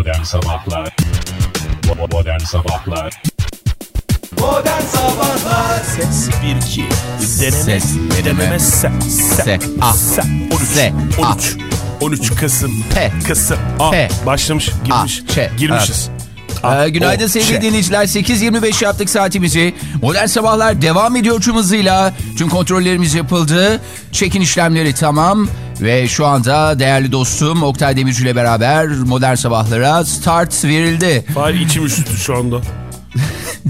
Modern Sabahlar Modern Sabahlar Modern Sabahlar Ses 1 2 Deneme Ses, Deneme. Se Se Se, A. Se 13 Se, A. 13 13 Kasım P. Kasım A P. Başlamış girmiş A, Ç. Girmişiz Ee, günaydın O, sevgili Ç. dinleyiciler. 8.25 yaptık saatimizi. Modern sabahlar devam ediyor tüm hızıyla. Tüm kontrollerimiz yapıldı. Çekin işlemleri tamam. Ve şu anda değerli dostum Oktay Demirci ile beraber modern sabahlara start verildi. Fahir içim üşüttü şu anda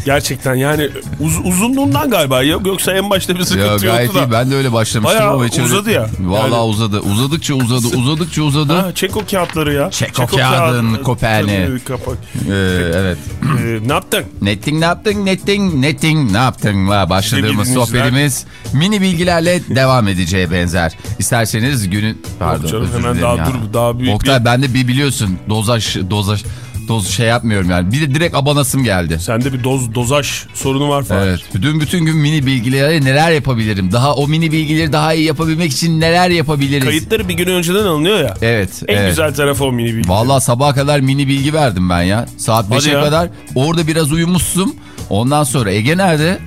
Gerçekten yani uz, uzunluğundan galiba yok yoksa en başta bir sıkıntı Ya gayet yoktu da. iyi. Ben de öyle başlamıştım Bayağı ama içeri- uzadı ya. Vallahi Yani- uzadı. Uzadıkça uzadı. Uzadıkça uzadı. Ha, çek o kağıtları ya. Çek o kağıdın koperni. Ee, evet. Ee, ne yaptın? Netting ne yaptın? Netting, netting ne yaptın? Başladığımız sohbetimiz mini bilgilerle devam edeceğe benzer. İsterseniz günün... Pardon canım, özür hemen daha ya. dur, daha büyük Oktay bir- ben de bir biliyorsun dozaj, dozaj, doz şey yapmıyorum yani. Bir de direkt abanasım geldi. Sende bir doz dozaj sorunu var falan. Evet. Bütün bütün gün mini bilgilere neler yapabilirim? Daha o mini bilgileri daha iyi yapabilmek için neler yapabiliriz? Kayıtları bir gün önceden alınıyor ya. Evet. En evet. güzel tarafı o mini bilgi. Vallahi sabaha kadar mini bilgi verdim ben ya. Saat Hadi 5'e ya. kadar orada biraz uyumuşsun. Ondan sonra Ege nerede?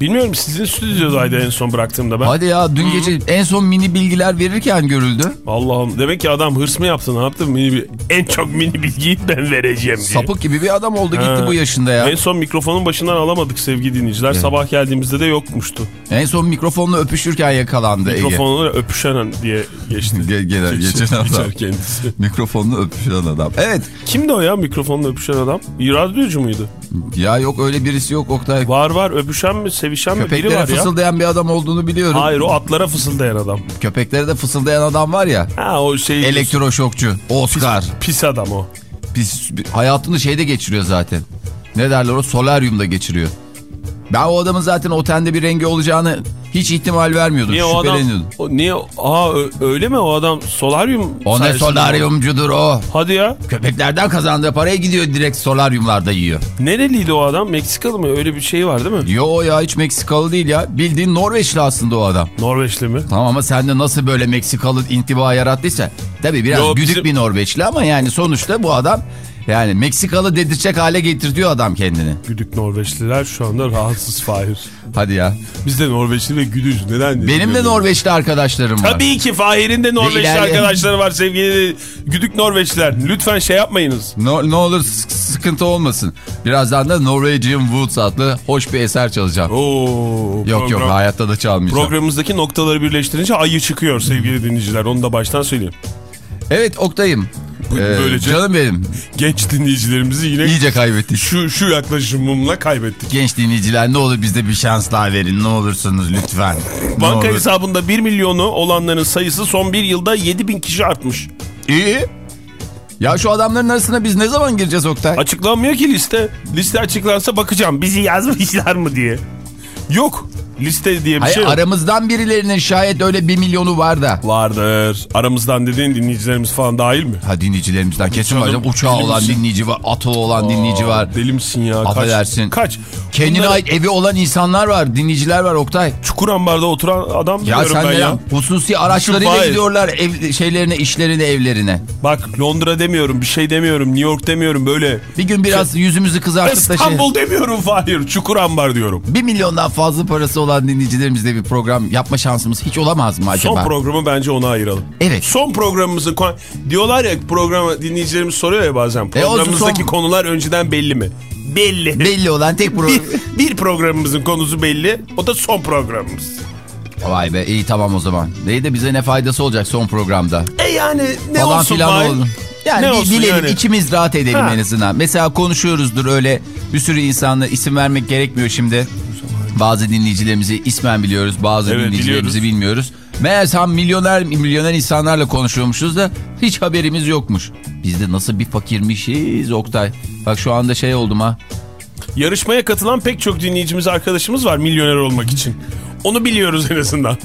Bilmiyorum sizin stüdyodaydı en son bıraktığımda ben. Hadi ya dün gece en son mini bilgiler verirken görüldü. Allah'ım demek ki adam hırs mı yaptı ne yaptı mini bil- En çok mini bilgiyi ben vereceğim diye. Sapık gibi bir adam oldu gitti Ha. bu yaşında ya. En son mikrofonun başından alamadık sevgili dinleyiciler. Sabah geldiğimizde de yokmuştu. En son mikrofonla öpüşürken yakalandı Ege. Mikrofonla öpüşen diye geçti. Ge- gelen- geçen adam. Kendisi. Mikrofonla öpüşen adam. Evet. Kimdi o ya mikrofonla öpüşen adam? Radyocu muydu? Ya yok öyle birisi yok Oktay. Var var öpüşen mi sevişen mi biri Köpeklere var ya. fısıldayan bir adam olduğunu biliyorum. Hayır o atlara fısıldayan adam. Köpeklere de fısıldayan adam var ya. Ha o şey Elektroşokçu. Oscar. pis adam o. Biz hayatını şeyde geçiriyor zaten. Ne derler o? Solaryumda geçiriyor. Ben o adamın zaten otende bir rengi olacağını hiç ihtimal vermiyordum. Niye o adam? O, niye? Aa öyle mi o adam solaryum? O ne solaryumcudur o. Hadi ya. Köpeklerden kazandığı paraya gidiyor direkt solaryumlarda yiyor. Nereliydi o adam? Meksikalı mı? Öyle bir şey var değil mi? Yo ya hiç Meksikalı değil ya. Bildiğin Norveçli aslında o adam. Norveçli mi? Tamam ama sende nasıl böyle Meksikalı intiba yarattıysa. Tabii biraz Yo, güdük bizim- bir Norveçli ama yani sonuçta bu adam yani Meksikalı dedirtecek hale getirtiyor adam kendini. Güdük Norveçliler şu anda rahatsız Fahir. Hadi ya. Biz de Norveçli ve güdüz. Neden? Benim de Norveçli arkadaşlarım var. Tabii ki Fahir'in de Norveçli ilerleyen- arkadaşları var sevgili güdük Norveçliler. Lütfen şey yapmayınız. No, ne olur sık- sıkıntı olmasın. Birazdan da Norwegian Woods adlı hoş bir eser çalacağım. Oo, yok yok program- hayatta da çalmayacağım. Programımızdaki noktaları birleştirince ayı çıkıyor sevgili dinleyiciler. Onu da baştan söyleyeyim. Evet Oktay'ım. Ee, böylece- Canım benim. Genç dinleyicilerimizi yine İyice kaybettik. şu şu yaklaşımımla kaybettik. Genç dinleyiciler ne olur bize bir şans daha verin ne olursunuz lütfen. Banka olur. hesabında 1 milyonu olanların sayısı son bir yılda 7 bin kişi artmış. İyi. Ya şu adamların arasına biz ne zaman gireceğiz Oktay? Açıklanmıyor ki liste. Liste açıklansa bakacağım bizi yazmışlar mı diye. Yok. Liste diye bir Hayır şey yok. aramızdan birilerinin şayet öyle bir milyonu var da. Vardır. Aramızdan dediğin dinleyicilerimiz falan dahil mi? Ha dinleyicilerimizden kesin var. Uçağı deli olan misin? dinleyici var. Atı olan dinleyici var. Deli misin ya? Affedersin. Kaç? Kendine Bunları ait evi olan insanlar var. Dinleyiciler var Oktay. Çukur ambarda oturan adam Ya sen ben ya. Hususi araçlarıyla Fahir. gidiyorlar ev, şeylerine, işlerine, evlerine. Bak Londra demiyorum, bir şey demiyorum, New York demiyorum böyle. Bir gün biraz yüzümüzü kızartıp da şey... İstanbul demiyorum Fahir, Çukur ambar diyorum. Bir milyondan fazla parası olan dinleyicilerimizle bir program yapma şansımız hiç olamaz mı acaba? Son programı bence ona ayıralım. Evet. Son programımızın kon- diyorlar ya programa dinleyicilerimiz soruyor ya bazen. E, Programımızdaki son- konular önceden belli mi? Belli. Belli olan tek program. bir, bir programımızın konusu belli. O da son programımız. Vay be iyi tamam o zaman. Neyi de bize ne faydası olacak son programda? E yani ne Falan olsun filan oldu. Yani Ne olsun bilelim yani? içimiz rahat edelim Ha. en azından. Mesela konuşuyoruzdur öyle bir sürü insanla isim vermek gerekmiyor şimdi. Bazı dinleyicilerimizi ismen biliyoruz bazı Evet, dinleyicilerimizi biliyoruz. bilmiyoruz. Meğersem milyoner milyoner insanlarla konuşuyormuşuz da hiç haberimiz yokmuş. Biz de nasıl bir fakirmişiz Oktay. Bak şu anda şey oldum ha. Yarışmaya katılan pek çok dinleyicimiz arkadaşımız var milyoner olmak için. Onu biliyoruz en azından.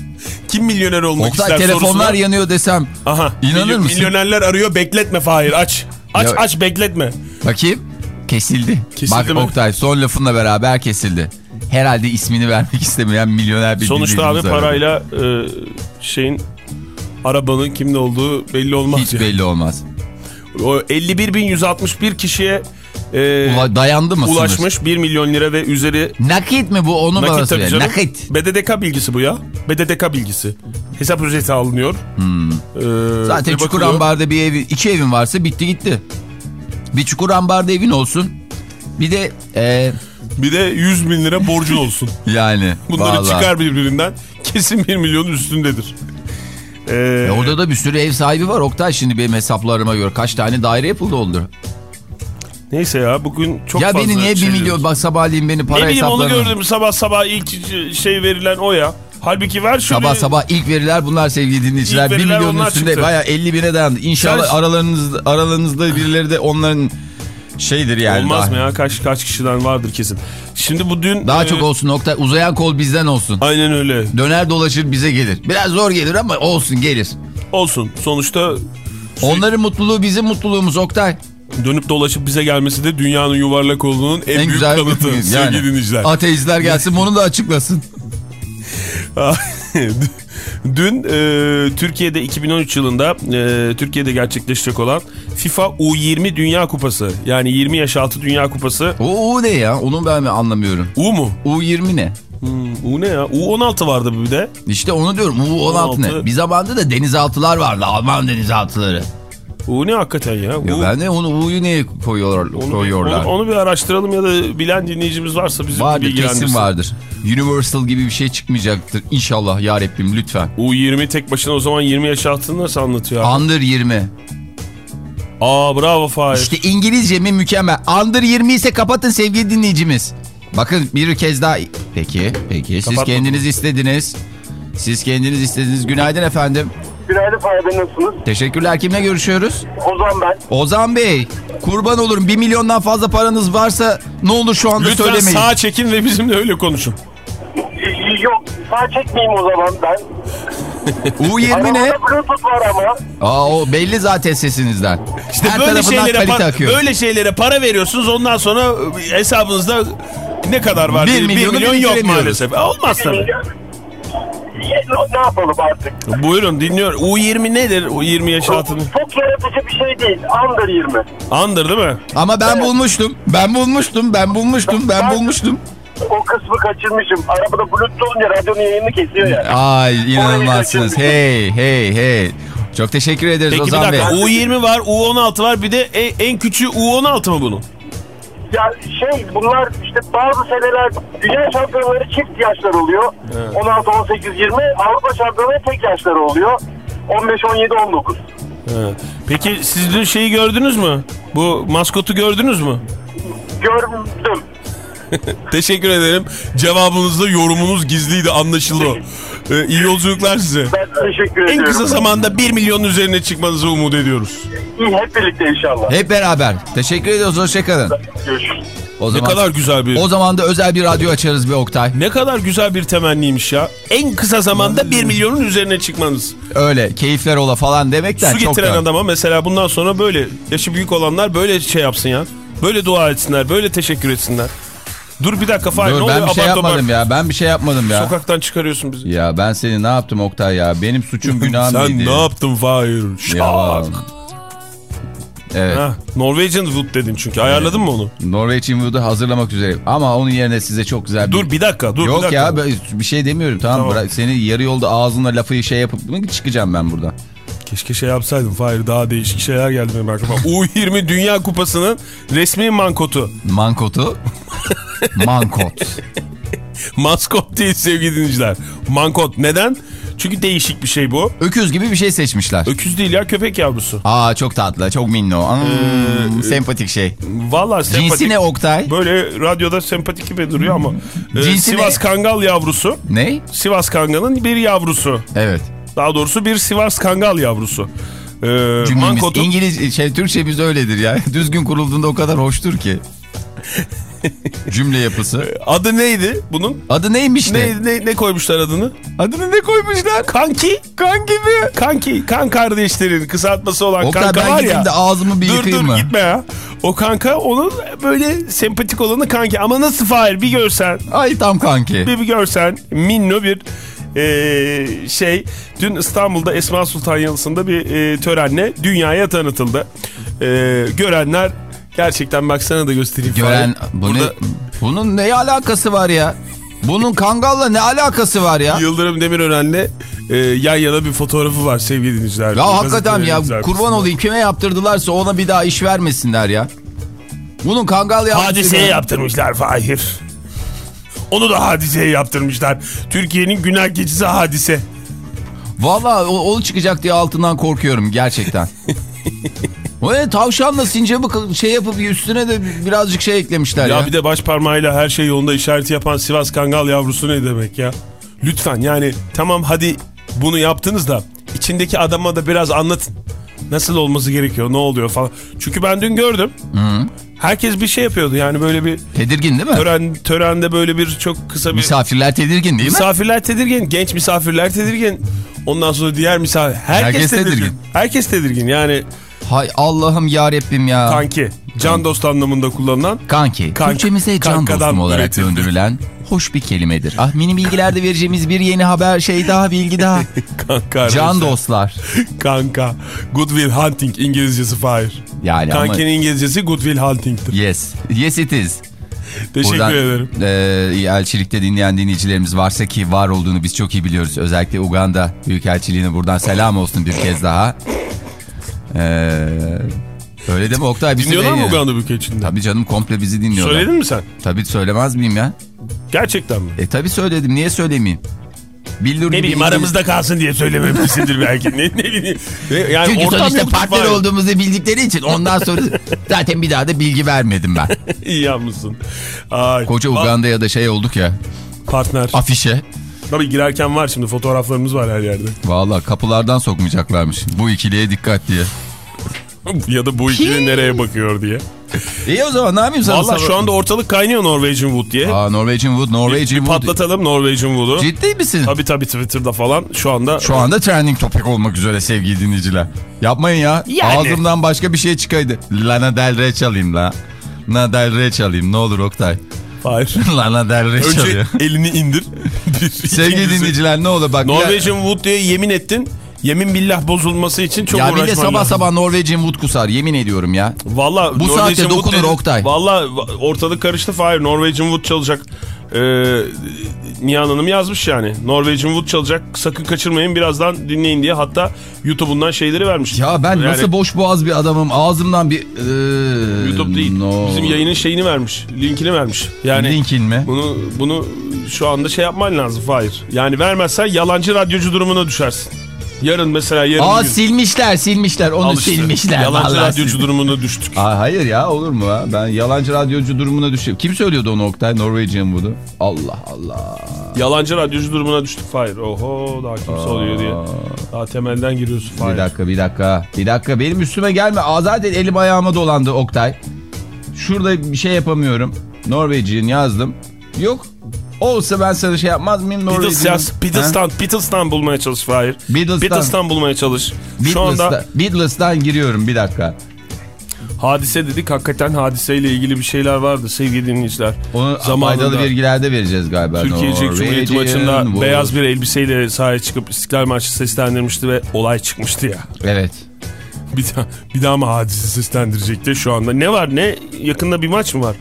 Kim milyoner olmak Oktay ister telefonlar sorusuna. yanıyor desem. Aha. İnanır milyo- mısın? Milyonerler arıyor bekletme Fahir aç. Aç Ya- aç bekletme. Bakayım. Kesildi. Kesildi Bak mi? Oktay son lafınla beraber kesildi. Herhalde ismini vermek istemeyen milyoner bir Sonuçta abi parayla e, şeyin arabanın kimde olduğu belli olmaz. Hiç ya. belli olmaz. O 51.161 kişiye e, Ula- dayandı mı sınır? ulaşmış 1 milyon lira ve üzeri Nakit mi bu? Onu bana nakit tabii canım. Nakit. BDDK bilgisi bu ya. BDDK bilgisi. Hesap ücreti alınıyor. Ee, Hmm. Zaten bir çukur ambarda bir evi, iki evin varsa bitti gitti. Bir çukur ambarda evin olsun. Bir de e, Bir de 100 bin lira borcun olsun. yani. Bunları vallahi. çıkar birbirinden. Kesin 1 milyonun üstündedir. Ee, E orada da bir sürü ev sahibi var. Oktay şimdi benim hesaplarıma göre kaç tane daire yapıldı oldu. neyse ya bugün çok ya fazla beni niye şey milyon diyoruz. bak sabahleyin beni para Ne bileyim onu hesaplarına. gördüm sabah sabah ilk şey verilen o ya. Halbuki ver şöyle. Sabah sabah ilk veriler bunlar sevgili dinleyiciler. İlk 1 veriler milyonun üstünde çıktı. baya 50 bine dayandı. İnşallah Sen- aralarınızda, aralarınızda birileri de onların şeydir yani. Olmaz daha, mı ya? Kaç kaç kişiden vardır kesin. Şimdi bu dün... Daha e, çok olsun Oktay. Uzayan kol bizden olsun. Aynen öyle. Döner dolaşır bize gelir. Biraz zor gelir ama olsun gelir. Olsun. Sonuçta Onların mutluluğu bizim mutluluğumuz Oktay. dönüp dolaşıp bize gelmesi de dünyanın yuvarlak olduğunun en, En büyük güzel kanıtı yani. sevgili dinleyiciler. Ateistler gelsin bunu da açıklasın. Dün e, Türkiye'de 2013 yılında e, Türkiye'de gerçekleşecek olan FIFA U20 Dünya Kupası yani 20 yaş altı Dünya Kupası O U ne ya? Onu ben mi anlamıyorum. U mu? U20 ne? Hmm, U ne ya? U16 vardı bir de. İşte onu diyorum. U16 16. ne? Bir zamanda da denizaltılar vardı. Alman denizaltıları. U ne hakikaten ya? Ya U- ben de onu U'yu niye koyuyorlar, onu, koyuyorlar? onu, onu bir araştıralım ya da bilen dinleyicimiz varsa bizi Vardır bilgilendirsin. kesin vardır. Universal gibi bir şey çıkmayacaktır. İnşallah ya Rabbim lütfen. U20 tek başına o zaman 20 yaş altını nasıl anlatıyor? abi? Under 20. Aa bravo Fahir. İşte İngilizce mi mükemmel. Under 20 ise kapatın sevgili dinleyicimiz. Bakın bir kez daha. Peki, peki. Siz Kapatmadım. kendiniz istediniz. Siz kendiniz istediniz. Günaydın efendim. Günaydın Fahri Bey nasılsınız? Teşekkürler. Kimle görüşüyoruz? Ozan ben. Ozan Bey. Kurban olurum. Bir milyondan fazla paranız varsa ne olur şu anda Lütfen söylemeyin. sağa çekin ve bizimle öyle konuşun. Yok sağ çekmeyeyim o zaman ben. U20 ne? Bluetooth var ama. Aa o belli zaten sesinizden. İşte Her böyle şeylere, kalite pa- akıyor. böyle şeylere para veriyorsunuz ondan sonra hesabınızda ne kadar var? Bir diye- milyonu milyon yok maalesef. Olmaz tabii. Ne yapalım artık? Buyurun dinliyorum. U20 nedir? U20 yaş altını. Çok yaratıcı bir şey değil. Under 20. Andır değil mi? Ama ben bulmuştum. Ben bulmuştum. Ben bulmuştum. Ben bulmuştum. O kısmı kaçırmışım. Arabada bluetooth olunca radyonun yayını kesiyor ya. Ay inanılmazsınız. Hey hey hey. Çok teşekkür ederiz Peki bir Ozan Bey. dakika. U20 var, U16 var. Bir de en, en küçüğü U16 mı bunun? Ya şey bunlar işte bazı seneler dünya şampiyonları çift yaşlar oluyor. 16, 18, 20. Avrupa şampiyonları tek yaşları oluyor. 15, 17, 19. He. Peki siz dün şeyi gördünüz mü? Bu maskotu gördünüz mü? Gördüm. Teşekkür ederim. Cevabınızda yorumunuz gizliydi anlaşıldı. o. Ee, iyi yolculuklar size. Ben teşekkür En ediyorum. kısa zamanda 1 milyonun üzerine çıkmanızı umut ediyoruz. İyi hep birlikte inşallah. Hep beraber. Teşekkür ediyoruz. Hoşçakalın. Görüşürüz. O Ne zaman, kadar güzel bir o zaman da özel bir radyo açarız bir Oktay. ne kadar güzel bir temenniymiş ya. En kısa zamanda 1 milyonun üzerine çıkmanız. Öyle keyifler ola falan demekten Su çok getiren da. adama mesela bundan sonra böyle yaşı büyük olanlar böyle şey yapsın ya. Böyle dua etsinler, böyle teşekkür etsinler. Dur bir dakika Fahir Dur ben bir şey yapmadım abart. ya. Ben bir şey yapmadım ya. Sokaktan çıkarıyorsun bizi. Ya ben seni ne yaptım Oktay ya? Benim suçum günahım Sen ne yaptın Fahir? Şak. Evet. Ha, Norwegian Wood dedin çünkü. Ayarladın mı onu? Norveç Inwood'u hazırlamak üzereyim. Ama onun yerine size çok güzel bir... Dur bir dakika, dur bir Yok dakika. ya bir şey demiyorum tamam, Tamam. bırak seni yarı yolda ağzınla lafı şey yapıp çıkacağım ben buradan. Keşke şey yapsaydım Fahir daha değişik şeyler geldi benim aklıma. U20 Dünya Kupası'nın resmi mankotu. Mankotu. Mankot. Maskot değil sevgili dinleyiciler. Mankot. Neden? Çünkü değişik bir şey bu. Öküz gibi bir şey seçmişler. Öküz değil ya köpek yavrusu. Aa çok tatlı çok minno. Hmm, Ee, sempatik şey. Vallahi sempatik. Cinsi ne Oktay? Böyle radyoda sempatik gibi duruyor ama. e, Cinsi Sivas ne? Kangal yavrusu. Ne? Sivas Kangal'ın bir yavrusu. Evet. Daha doğrusu bir Sivas Kangal yavrusu. Ee, Cümlemiz mankotu. İngiliz şey Türkçemiz öyledir ya. Düzgün kurulduğunda o kadar hoştur ki. Cümle yapısı. Adı neydi bunun? Adı neymiş ne? Ne, ne, ne koymuşlar adını? Adını ne koymuşlar? Kanki. Kan gibi. Kanki. Kan kardeşlerin kısaltması olan Oktay kanka var ya. de ağzımı bir Dur yıkayayım dur mı? gitme ya. O kanka onun böyle sempatik olanı kanki. Ama nasıl Fahir bir görsen. Ay tam kanki. Bir, bir görsen minno bir Ee, şey dün İstanbul'da Esma Sultan Yalısı'nda bir e, törenle dünyaya tanıtıldı. Ee, görenler gerçekten bak sana da göstereyim. Gören bu ne, Burada bunun ne alakası var ya? Bunun Kangal'la ne alakası var ya? Yıldırım Demirören'le e, yan yana bir fotoğrafı var sevgili dinleyiciler. Ya hakikaten ya kurban arkasında. olayım kime yaptırdılarsa ona bir daha iş vermesinler ya. Bunun Kangal yaptığı... Hadiseye yaptırmışlar Fahir. Onu da hadiseye yaptırmışlar. Türkiye'nin günah keçisi hadise. Valla o, o çıkacak diye altından korkuyorum gerçekten. o ne tavşanla sincapı kı- şey yapıp üstüne de birazcık şey eklemişler ya. Ya bir de baş parmağıyla her şey yolunda işareti yapan Sivas Kangal yavrusu ne demek ya? Lütfen yani tamam hadi bunu yaptınız da içindeki adama da biraz anlatın. Nasıl olması gerekiyor ne oluyor falan. Çünkü ben dün gördüm. Herkes bir şey yapıyordu yani böyle bir Tedirgin değil mi? tören törende böyle bir çok kısa bir Misafirler tedirgin değil mi? misafirler tedirgin, genç misafirler tedirgin. Ondan sonra diğer misafir herkes, Herkes tedirgin. tedirgin. Herkes tedirgin yani Hay Allah'ım ya Rabbim ya. kanki, can dost anlamında kullanılan Kanki. Kank- Türkçemize can dostum olarak üretildi. döndürülen hoş bir kelimedir. Ah mini bilgilerde vereceğimiz bir yeni haber şey daha bilgi daha. kanka. Can dostlar. Kanka. Goodwill Hunting İngilizcesi Fahir. Yani ama Kankenin İngilizcesi Goodwill Hunting'tir. yes. Yes it is. Teşekkür Buradan ederim. e, elçilikte dinleyen dinleyicilerimiz varsa ki var olduğunu biz çok iyi biliyoruz. Özellikle Uganda Büyükelçiliğine buradan selam olsun bir kez daha. E, öyle mi Oktay? Bizi Dinliyorlar mı. Uganda Büyükelçiliğinde? Tabii canım komple bizi dinliyorlar. Söyledin mi sen? Tabii söylemez miyim ya? Gerçekten mi? E tabii söyledim. Niye söylemeyeyim? Bildur Ne bileyim İngiliz- aramızda kalsın diye söylememişsindir belki. Ne, ne bileyim. Yani Çünkü sonuçta partner Fahir. olduğumuzu bildikleri için ondan sonra zaten bir daha da bilgi vermedim ben. İyi yapmışsın. Ay. Koca Uganda'ya da şey olduk ya Partner. afişe. Tabii girerken var şimdi fotoğraflarımız var her yerde. Valla kapılardan sokmayacaklarmış. Bu ikiliye dikkat diye. ya da bu ikili nereye bakıyor diye. İyi o zaman ne yapayım sana? Valla şu anda ortalık kaynıyor Norwegian Wood diye. Aa, Norwegian Wood, Norwegian bir Wood. patlatalım Norwegian Wood'u. Ciddi misin? Tabii tabii Twitter'da falan şu anda. Şu anda trending topic olmak üzere sevgili dinleyiciler. Yapmayın ya. Yani. Ağzımdan başka bir şey çıkaydı. Lana Del Rey çalayım la. Lana Del Rey çalayım ne olur Oktay. Hayır. Lana Del Rey Önce çalıyor. elini indir. Bir, Sevgili dinleyiciler ne olur bak. Norwegian Wood diye yemin ettin. Yemin billah bozulması için çok ya bir uğraşman de sabah lazım. sabah Norwegian Wood kusar yemin ediyorum ya. Valla Bu Norwegian saatte Wood dokunur dedi- Oktay. Valla ortalık karıştı Fahir. Norwegian Wood çalacak. Ee, Nihan Hanım yazmış yani. Norwegian Wood çalacak. Sakın kaçırmayın birazdan dinleyin diye. Hatta YouTube'undan şeyleri vermiş. Ya ben Yani nasıl boş boğaz bir adamım ağzımdan bir... Ee, YouTube değil. no. Bizim yayının şeyini vermiş. Linkini vermiş. Yani Linkin mi? bunu bunu şu anda şey yapman lazım Fahir. Yani vermezsen yalancı radyocu durumuna düşersin. Yarın mesela yarın Aa gün. silmişler silmişler onu Al işte. silmişler. Yalancı vallahi radyocu silmiş. durumuna düştük. Aa, hayır ya olur mu ha? Ben yalancı radyocu durumuna düşüyorum. Kim söylüyordu onu Oktay? Norwegian Wood'u. Allah Allah. Yalancı radyocu durumuna düştük Fahir. Oho daha kimse oluyor diye. Daha temelden giriyorsun Fahir. Bir dakika bir dakika. Bir dakika benim üstüme gelme. Aa, zaten elim ayağıma dolandı Oktay. Şurada bir şey yapamıyorum. Norwegian yazdım. Yok. Olsa ben sana şey yapmaz mıyım Beatles yaz. Beatles'tan, Beatles'tan bulmaya çalış Fahir. Beatles'tan. Beatles'tan bulmaya çalış. Şu anda Beatles'ta- Beatles'tan giriyorum bir dakika. hadise dedik. Hakikaten hadiseyle ilgili bir şeyler vardı sevgili dinleyiciler. Onu Zamanında faydalı bilgilerde vereceğiz galiba. Türkiye Cumhuriyeti maçında Wood. beyaz bir elbiseyle sahaya çıkıp İstiklal Marşı seslendirmişti ve olay çıkmıştı ya. Evet. Bir daha, bir daha mı hadise seslendirecekti şu anda? Ne var ne? Yakında bir maç mı var?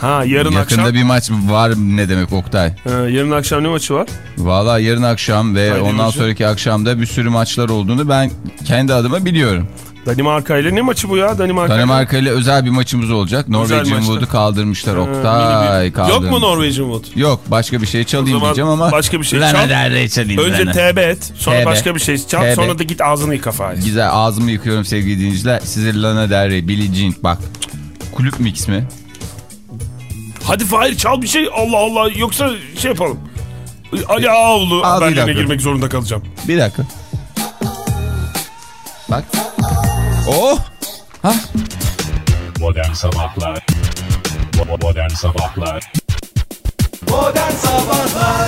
Ha yarın Yakında akşam. bir maç var ne demek Oktay? Ha, yarın akşam ne maçı var? Valla yarın akşam ve Haydi ondan maçı. sonraki akşamda bir sürü maçlar olduğunu ben kendi adıma biliyorum. Danimarka ile ne maçı bu ya? Danimarka. Danimarka ile özel bir maçımız olacak. Norwegian. Wood'u kaldırmışlar Ha, Oktay. kaldırmış. Yok mu Norwegian Wood? Yok başka bir şey çalayım diyeceğim ama. başka bir şey çal. Çalayım. Önce. TB et, sonra TB. başka bir şey çal, TB. sonra da git ağzını yıka Faiz. Güzel ağzımı yıkıyorum sevgili dinleyiciler. Size Lana Del Rey, Billie Jean bak. Kulüp mix mi? Hadi Fahir çal bir şey Allah Allah yoksa şey yapalım. Ali bir haberlerine girmek zorunda kalacağım. Bir dakika. Bak. Oh! Ha? Modern Sabahlar Bo- Modern Sabahlar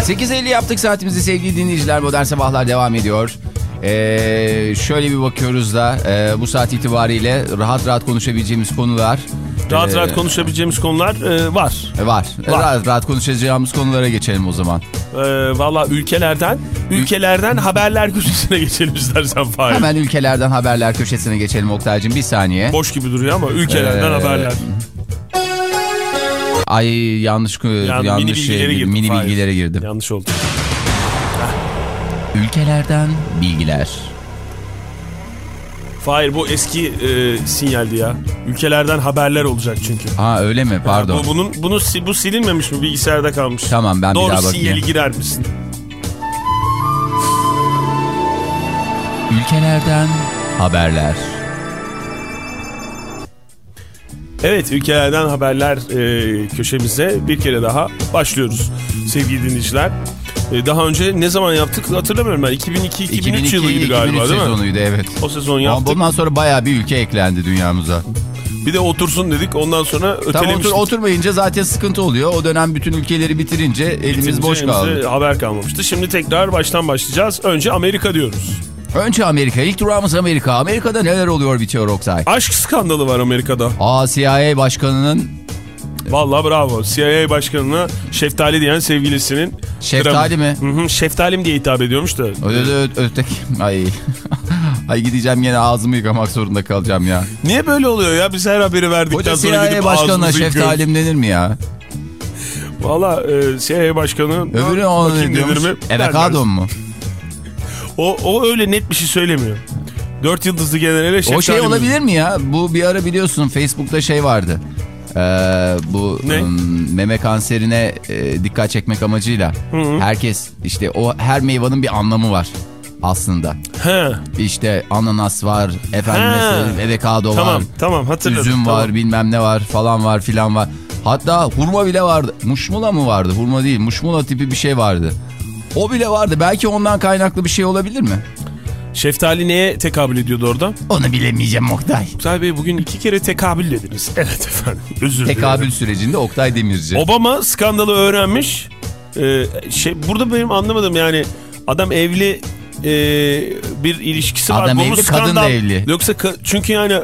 8.50 yaptık saatimizi sevgili dinleyiciler. Modern Sabahlar devam ediyor. Ee, şöyle bir bakıyoruz da e, bu saat itibariyle rahat rahat konuşabileceğimiz konular Rahat e, rahat konuşabileceğimiz konular e, var. e, var. Var. Rahat rahat konuşacağımız konulara geçelim o zaman. Ee, Valla ülkelerden ülkelerden haberler köşesine geçelim istersen Fahir. Hemen ülkelerden haberler köşesine geçelim Oktay'cığım bir saniye. Boş gibi duruyor ama ülkelerden Ee, haberler. Ay yanlış Yani yanlış mini şey, bilgilere girdim. mini Fahir. bilgilere girdim. Yanlış oldu. Ülkelerden bilgiler. Fahir bu eski e, sinyaldi ya. Ülkelerden haberler olacak çünkü. Aa öyle mi? Pardon. Bu, bunun, bunu, bu silinmemiş mi? Bilgisayarda kalmış. Tamam, ben bir Doğru daha bakayım. sinyali girer misin? Ülkelerden haberler. Evet ülkelerden haberler e, köşemize bir kere daha başlıyoruz sevgili dinleyiciler. E, daha önce ne zaman yaptık hatırlamıyorum ben. 2002-2003 yılıydı galiba 2003 değil mi? sezonuydu evet. O sezon Ama yaptık. bundan sonra bayağı bir ülke eklendi dünyamıza. Bir de otursun dedik ondan sonra Tam ötelemiştik. otur, oturmayınca zaten sıkıntı oluyor. O dönem bütün ülkeleri bitirince elimiz Bitince boş kaldı. haber kalmamıştı. Şimdi tekrar baştan başlayacağız. Önce Amerika diyoruz. Önce Amerika. İlk durağımız Amerika. Amerika'da neler oluyor bitiyor Oktay? Aşk skandalı var Amerika'da. Aa CIA başkanının Vallahi bravo. CIA başkanına şeftali diyen sevgilisinin... Şeftali mi? Hı hı, şeftalim diye hitap ediyormuş da. Öyle de ö- öteki. Ay. Ay gideceğim yine ağzımı yıkamak zorunda kalacağım ya. Niye böyle oluyor ya? Biz her haberi verdikten sonra CIA gidip başkanına yıkıyoruz. şeftalim denir mi ya? Valla e, CIA başkanı... Öbürü diyormuş? denir mi? Evakado mu? O, o öyle net bir şey söylemiyor. Dört yıldızlı generale şeftali O şey olabilir mi ya? Bu bir ara biliyorsun Facebook'ta şey vardı. Ee, bu ım, meme kanserine e, dikkat çekmek amacıyla herkes işte o her meyvanın bir anlamı var aslında. He. İşte ananas var, efendim avokado Tamam var, tamam hatırladım. üzüm tamam. var, bilmem ne var falan var filan var. Hatta hurma bile vardı. Muşmula mı vardı? Hurma değil, muşmula tipi bir şey vardı. O bile vardı. Belki ondan kaynaklı bir şey olabilir mi? Şeftali neye tekabül ediyordu orada? Onu bilemeyeceğim Oktay. Oktay Bey bugün iki kere tekabül dediniz. Evet efendim. Özür dilerim. Tekabül sürecinde Oktay Demirci. Obama skandalı öğrenmiş. Ee, şey burada benim anlamadım yani adam evli e, bir ilişkisi var. Adam Bu mu evli, kadın skandal? da evli. Yoksa çünkü yani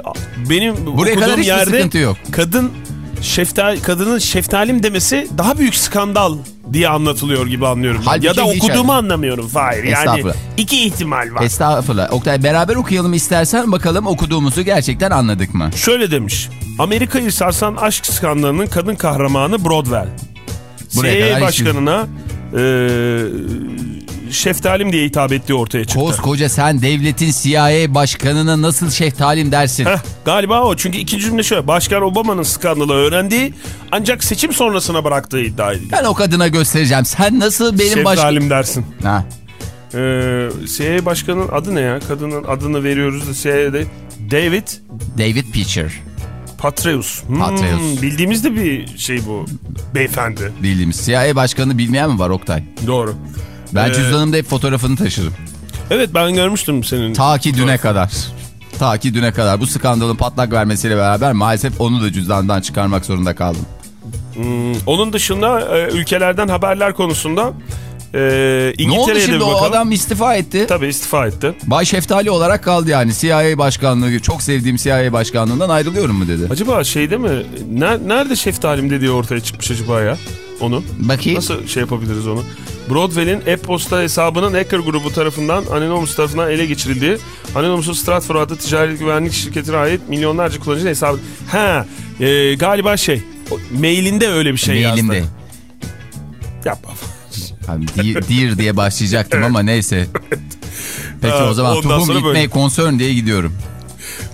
benim Buraya kadar hiçbir yerde sıkıntı yok. kadın şeftal kadının şeftalim demesi daha büyük skandal diye anlatılıyor gibi anlıyorum. Halbuki ya da okuduğumu öyle. anlamıyorum Fahir. Yani iki ihtimal var. Estağfurullah. Oktay beraber okuyalım istersen bakalım okuduğumuzu gerçekten anladık mı? Şöyle demiş. Amerika'yı sarsan aşk skandalının kadın kahramanı Broadwell. Buraya CIA başkanına e, şeftalim diye hitap ettiği ortaya çıktı. Koskoca sen devletin CIA başkanına nasıl şeftalim dersin? Heh, galiba o. Çünkü ikinci cümle şöyle. Başkan Obama'nın skandalı öğrendiği ancak seçim sonrasına bıraktığı iddia ediliyor. Ben o kadına göstereceğim. Sen nasıl benim baş... Şeftalim dersin. Ha. Ee, CIA başkanının adı ne ya? Kadının adını veriyoruz da CIA'de. David David Pitcher Patreus. Hmm, Patreus. Bildiğimiz de bir şey bu. Beyefendi. bildiğimiz. CIA başkanı bilmeyen mi var Oktay? Doğru. Ben Ee, cüzdanımda hep fotoğrafını taşırım. Evet ben görmüştüm senin. Ta ki düne kadar. Ta ki düne kadar. Bu skandalın patlak vermesiyle beraber maalesef onu da cüzdandan çıkarmak zorunda kaldım. Hmm, onun dışında e, ülkelerden haberler konusunda e, Ne oldu şimdi o adam istifa etti. Tabii istifa etti. Bay Şeftali olarak kaldı yani. CIA başkanlığı, çok sevdiğim CIA başkanlığından ayrılıyorum mu dedi. Acaba şeyde mi? Ner- nerede şeftalim dediği ortaya çıkmış acaba ya? Onu. Bakayım. Nasıl şey yapabiliriz onu? Broadwell'in e-posta hesabının hacker grubu tarafından Anonymous tarafından ele geçirildiği Anonymous'un Stratford adlı ticaret güvenlik şirketine ait milyonlarca kullanıcı hesabı. Ha, e, galiba şey. Mailinde öyle bir şey Mailinde. yazdı. Yapma. Abi, dear diye başlayacaktım ama neyse. Peki o zaman tohum may concern diye gidiyorum.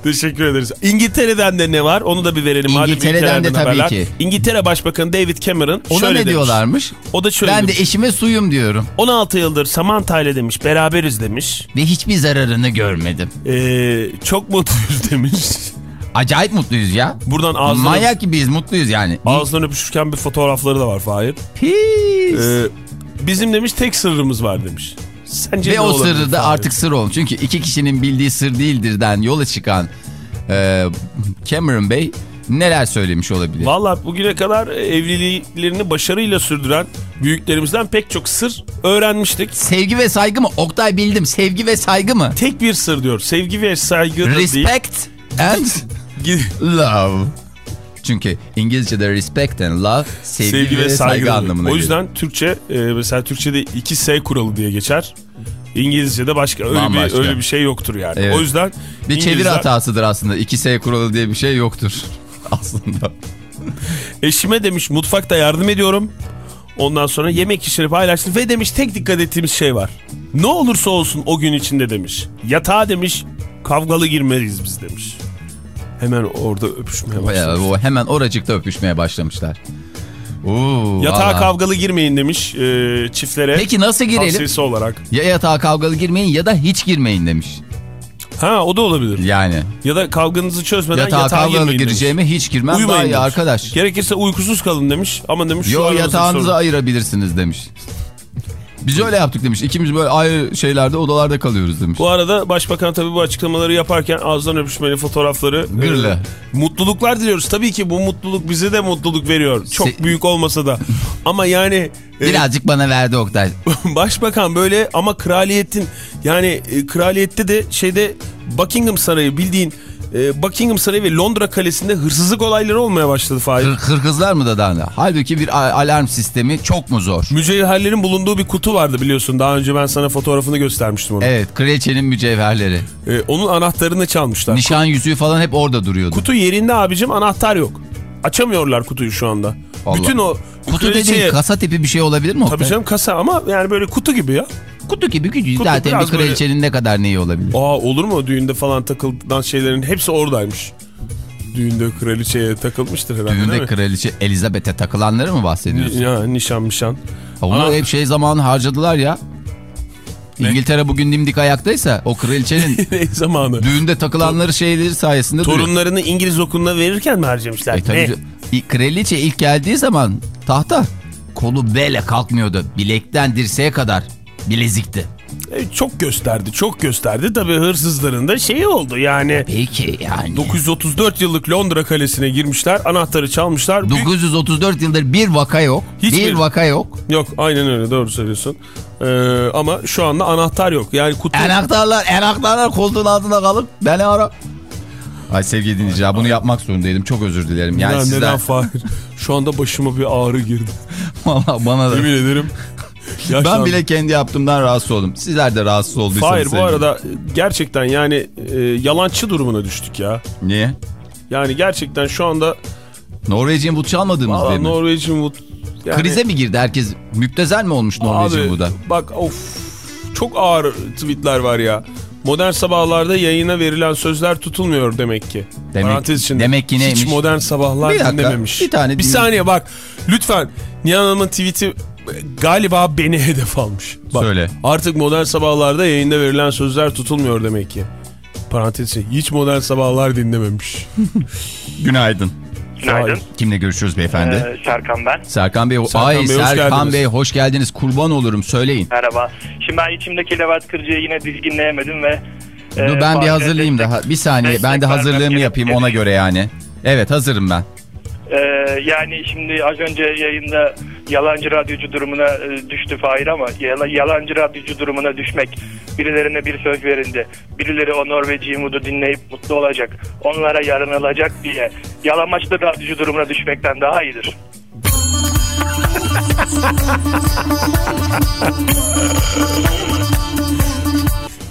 Teşekkür ederiz. İngiltere'den de ne var? Onu da bir verelim. İngiltere'den de tabii haberler. ki. İngiltere Başbakanı David Cameron Ona şöyle ne demiş. diyorlarmış? O da şöyle Ben de demiş. eşime suyum diyorum. 16 yıldır Samantha ile demiş beraberiz demiş. Ve hiçbir zararını görmedim. Ee, çok mutluyuz demiş. Acayip mutluyuz ya. Buradan ağzına, Manyak gibiyiz mutluyuz yani. ağzından öpüşürken bir fotoğrafları da var Fahir. Pis. Ee, bizim demiş tek sırrımız var demiş. Sence Ve o sırrı da artık sır olmuş. Çünkü iki kişinin bildiği sır değildirden yola çıkan e, Cameron Bey neler söylemiş olabilir? Valla bugüne kadar evliliklerini başarıyla sürdüren büyüklerimizden pek çok sır öğrenmiştik. Sevgi ve saygı mı? Oktay bildim. Sevgi ve saygı mı? Tek bir sır diyor. Sevgi ve saygı da değil. Respect and love. Çünkü İngilizce'de respect and love sevgi, ve, saygı, demek. anlamına O geliyor. yüzden Türkçe e, mesela Türkçe'de 2S kuralı diye geçer. İngilizce'de başka öyle Bambaşka. bir öyle bir şey yoktur yani. Evet. O yüzden Bir çeviri İngilizler- hatasıdır aslında. 2S kuralı diye bir şey yoktur aslında. Eşime demiş mutfakta yardım ediyorum. Ondan sonra yemek işini paylaştım ve demiş tek dikkat ettiğimiz şey var. Ne olursa olsun o gün içinde demiş. Yatağa demiş kavgalı girmeliyiz biz demiş. Hemen orada öpüşmeye Bayağı başlamış. o hemen oracıkta öpüşmeye başlamışlar. Oo, Yatağa valla. kavgalı girmeyin demiş e, çiftlere. Peki nasıl girelim? Tavsiyesi olarak. Ya yatağa kavgalı girmeyin ya da hiç girmeyin demiş. Ha o da olabilir. Yani Ya da kavganızı çözmeden yatağa yatağa, kavgalı girmeyin demiş. gireceğime hiç girmem Uyumayın daha iyi demiş. arkadaş. Gerekirse uykusuz kalın demiş. Ama demiş şu Yo yatağınızı sorun. ayırabilirsiniz demiş. Biz öyle yaptık demiş. İkimiz böyle ayrı şeylerde odalarda kalıyoruz demiş. Bu arada başbakan tabii bu açıklamaları yaparken ağızdan öpüşmeli fotoğrafları. Gırla. e, mutluluklar diliyoruz. Tabii ki bu mutluluk bize de mutluluk veriyor. Çok Se- büyük olmasa da. Ama yani e, Birazcık bana verdi Oktay. başbakan böyle ama kraliyetin yani e, kraliyette de şeyde Buckingham Sarayı bildiğin e, Buckingham Sarayı ve Londra Kalesi'nde hırsızlık olayları olmaya başladı Fahir. Hır- mı da daha ne? Halbuki bir alarm sistemi çok mu zor? Mücevherlerin bulunduğu bir kutu vardı biliyorsun. Daha önce ben sana fotoğrafını göstermiştim onu. Evet kraliçenin mücevherleri. E, onun anahtarını çalmışlar. Nişan yüzüğü falan hep orada duruyordu. Kutu yerinde abicim anahtar yok. Açamıyorlar kutuyu şu anda. Allah. Bütün o Kutu kraliçeye- dediğin kasa tipi bir şey olabilir mi? Tabii canım kasa ama yani böyle kutu gibi ya. Kutu gibi küçücük. Kutu Zaten bir biraz böyle- kraliçenin ne kadar neyi olabilir? Aa olur mu düğünde falan takılan şeylerin hepsi oradaymış. Düğünde kraliçeye takılmıştır herhalde Düğünde kraliçe Elizabeth'e takılanları mı bahsediyorsun? Ya nişan mişan. Onu Ana- hep şey zamanı harcadılar ya. İngiltere bugün dimdik ayaktaysa o kraliçenin ne zamanı? düğünde takılanları şeyleri sayesinde duruyor. Torunlarını İngiliz okuluna verirken mi harcamışlar? E tabii Ne? kraliçe ilk geldiği zaman tahta kolu böyle kalkmıyordu. Bilekten dirseğe kadar bilezikti. E, çok gösterdi çok gösterdi. Tabii hırsızların da şeyi oldu yani. Peki yani. 934 yıllık Londra Kalesi'ne girmişler. Anahtarı çalmışlar. Büyük- 934 yıldır bir vaka yok. Hiçbir- Bir vaka yok. Yok aynen öyle doğru söylüyorsun. Ee, ama şu anda anahtar yok. Yani kutu... Enaktarlar, enaktarlar koltuğun altında kalıp beni ara. Ay sevgili dinleyiciler bunu yapmak zorundaydım. Çok özür dilerim. Yani Ya sizler neden Fahir? Şu anda başıma bir ağrı girdi. Vallahi bana da. Yemin ederim. Ben Yaşlandım. bile kendi yaptığımdan rahatsız oldum. Sizler de rahatsız olduysanız. Fahir bu arada gerçekten yani e, yalancı durumuna düştük ya. Niye? Yani gerçekten şu anda Norveç'in bu çalmadığımız valla değil mi? Norveç'in bu... yani- Krize mi girdi herkes? Müptezel mi olmuş Norveç'in Abi, bu da? Bak of çok ağır tweetler var ya. Modern sabahlarda yayına verilen sözler tutulmuyor demek ki. Demek- Parantez içinde. demek ki neymiş? Hiç modern sabahlar Bir dakika, dinlememiş. bir tane Bir dinle- saniye bak. Lütfen Nihan Hanım'ın tweet'i galiba beni hedef almış. Bak, Söyle. Artık modern sabahlarda yayında verilen sözler tutulmuyor demek ki. Parantez içinde. Hiç modern sabahlar dinlememiş. Günaydın. Günaydın. Kimle görüşüyoruz beyefendi? Ee, Serkan ben. Serkan Bey. Serkan Ay Bey, hoş Serkan geldiniz. Bey hoş geldiniz. Kurban olurum söyleyin. Merhaba. Şimdi ben içimdeki Levent Kırcı'yı yine dizginleyemedim ve... e, Dur ben bir hazırlayayım destek- da. Bir saniye ben de hazırlığımı yapayım ona göre yani. Evet hazırım ben. Ee, yani şimdi az önce yayında yalancı radyocu durumuna e, düştü Fahir ama yala- yalancı radyocu durumuna düşmek birilerine bir söz verindi. Birileri o Norveç Yumud'u dinleyip mutlu olacak. Onlara yarınılacak diye yalamaçlı radyocu durumuna düşmekten daha iyidir.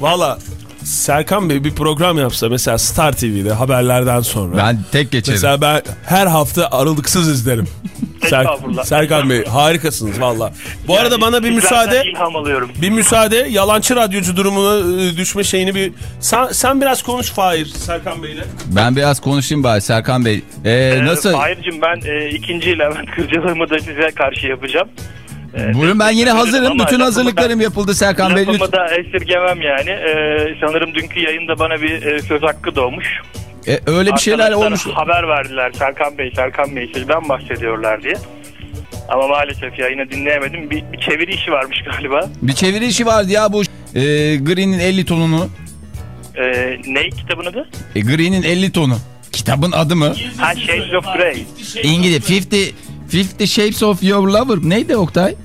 Valla Serkan Bey bir program yapsa mesela Star TV'de haberlerden sonra. Ben tek geçerim. Mesela ben her hafta aralıksız izlerim. Ser-. Serkan Bey harikasınız valla. Bu arada bana bir müsaade ilham alıyorum. bir müsaade yalancı radyocu durumuna e, düşme şeyini bir sen, sen biraz konuş Fahir Serkan Bey'le. Ben biraz konuşayım bari Serkan Bey. Ee, Ee, nasıl? Fahir'cim ben e, ikinci Levent Kırcılığımı da size karşı yapacağım. Buyurun ben yine hazırım. ama Bütün hazırlıklarım da- yapıldı Serkan Bey. Lafımı da esirgemem yani. Ee, sanırım dünkü yayında bana bir e, söz hakkı doğmuş. E, öyle bir şeyler olmuş. haber verdiler Serkan Bey, Serkan Bey sizden bahsediyorlar diye. Ama maalesef yayını dinleyemedim. Bir, bir çeviri işi varmış galiba. Bir çeviri işi vardı ya bu e, Green'in 50 tonunu. Ee, ne kitabın adı? E, Green'in 50 tonu. Kitabın adı mı? Ha Shades of Grey. İngiliz 50 50 Shapes of Your Lover. Neydi Oktay?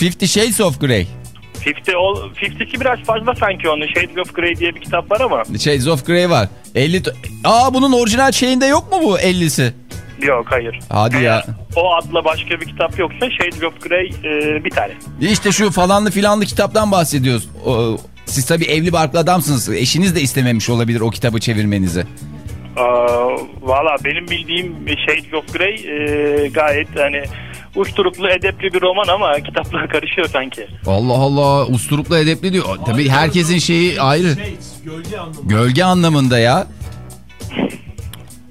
50 Shades of Grey. 50 ol, 52 biraz fazla sanki onun. Shades of Grey diye bir kitap var ama. Shades of Grey var. 50 to- Aa bunun orijinal şeyinde yok mu bu 50'si? Yok hayır. Hadi ya. O adla başka bir kitap yoksa Shades of Grey e, bir tane. İşte şu falanlı filanlı kitaptan bahsediyoruz. O, siz tabii evli barklı adamsınız. Eşiniz de istememiş olabilir o kitabı çevirmenizi. Aa, Valla benim bildiğim Shades of Grey e, gayet hani usturuplu edepli bir roman ama kitapla karışıyor sanki. Allah Allah usturuplu edepli diyor. Tabii herkesin şeyi ayrı. Gölge anlamında ya.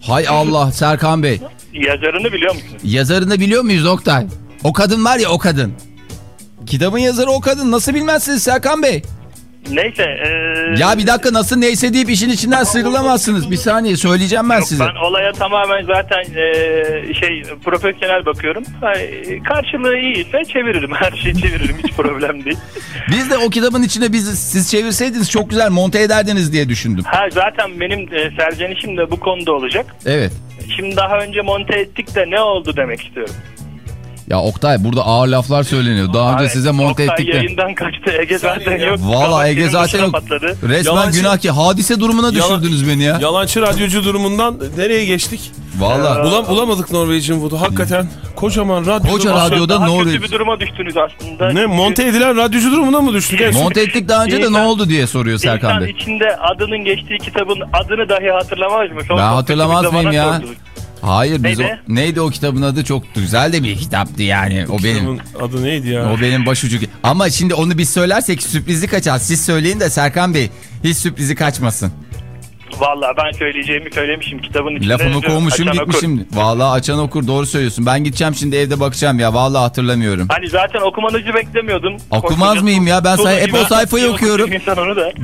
Hay Allah Serkan Bey. Yazarını biliyor musunuz? Yazarını biliyor muyuz Oktay? O kadın var ya o kadın. Kitabın yazarı o kadın. Nasıl bilmezsiniz Serkan Bey? Neyse. e, Ya bir dakika nasıl neyse deyip işin içinden sıyrılamazsınız. Bir saniye söyleyeceğim ben Yok, size. Ben olaya tamamen zaten e, şey profesyonel bakıyorum. Hani, karşılığı iyiyse çeviririm. Her şeyi çeviririm. Hiç problem değil. Biz de o kitabın içine bizi siz çevirseydiniz çok güzel monte ederdiniz diye düşündüm. Ha zaten benim e, serzenişim de bu konuda olacak. Evet. Şimdi daha önce monte ettik de ne oldu demek istiyorum. Ya Oktay burada ağır laflar söyleniyor. Daha önce Evet, size monte Oktay ettik de. yayından kaçtı. Ege zaten yok. Valla Ege zaten yok. Patladı. Resmen Yalancı- günah ki hadise durumuna Yalan- düşürdünüz beni ya. Yalancı radyocu durumundan nereye geçtik? Valla. Bulam, bulamadık Norveç'in Wood'u. Hakikaten kocaman radyo. Koca radyoda Daha Norveç. kötü bir duruma düştünüz aslında. Ne monte edilen radyocu durumuna mı düştük? En son- Monte ettik daha önce de ne İnsan- oldu diye soruyor Serkan İnsan Bey. içinde adının geçtiği kitabın adını dahi hatırlamaz mı? Son Ben hatırlamaz bir mıyım ya? sordunuz. Hayır biz Neydi? o, neydi o kitabın adı çok güzel de bir kitaptı yani. O benim adı neydi ya? o benim başucu. Ama şimdi onu biz söylersek sürprizi kaçar. Siz söyleyin de Serkan Bey hiç sürprizi kaçmasın. Valla ben söyleyeceğimi söylemişim kitabın içinde. Lafımı kovmuşum gitmişim. Vallahi açan okur doğru söylüyorsun. Ben gideceğim şimdi evde bakacağım ya. Vallahi hatırlamıyorum. Hani zaten okumanızı beklemiyordum. Okumaz Koskoca mıyım ya? Ben say- hep o sayfayı okuyor okuyorum.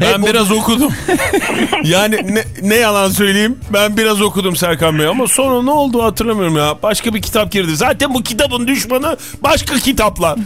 Ben Hep biraz okudum. yani ne, ne yalan söyleyeyim. Ben biraz okudum Serkan Bey ama sonra ne oldu hatırlamıyorum ya. Başka bir kitap girdi. Zaten bu kitabın düşmanı başka kitaplar.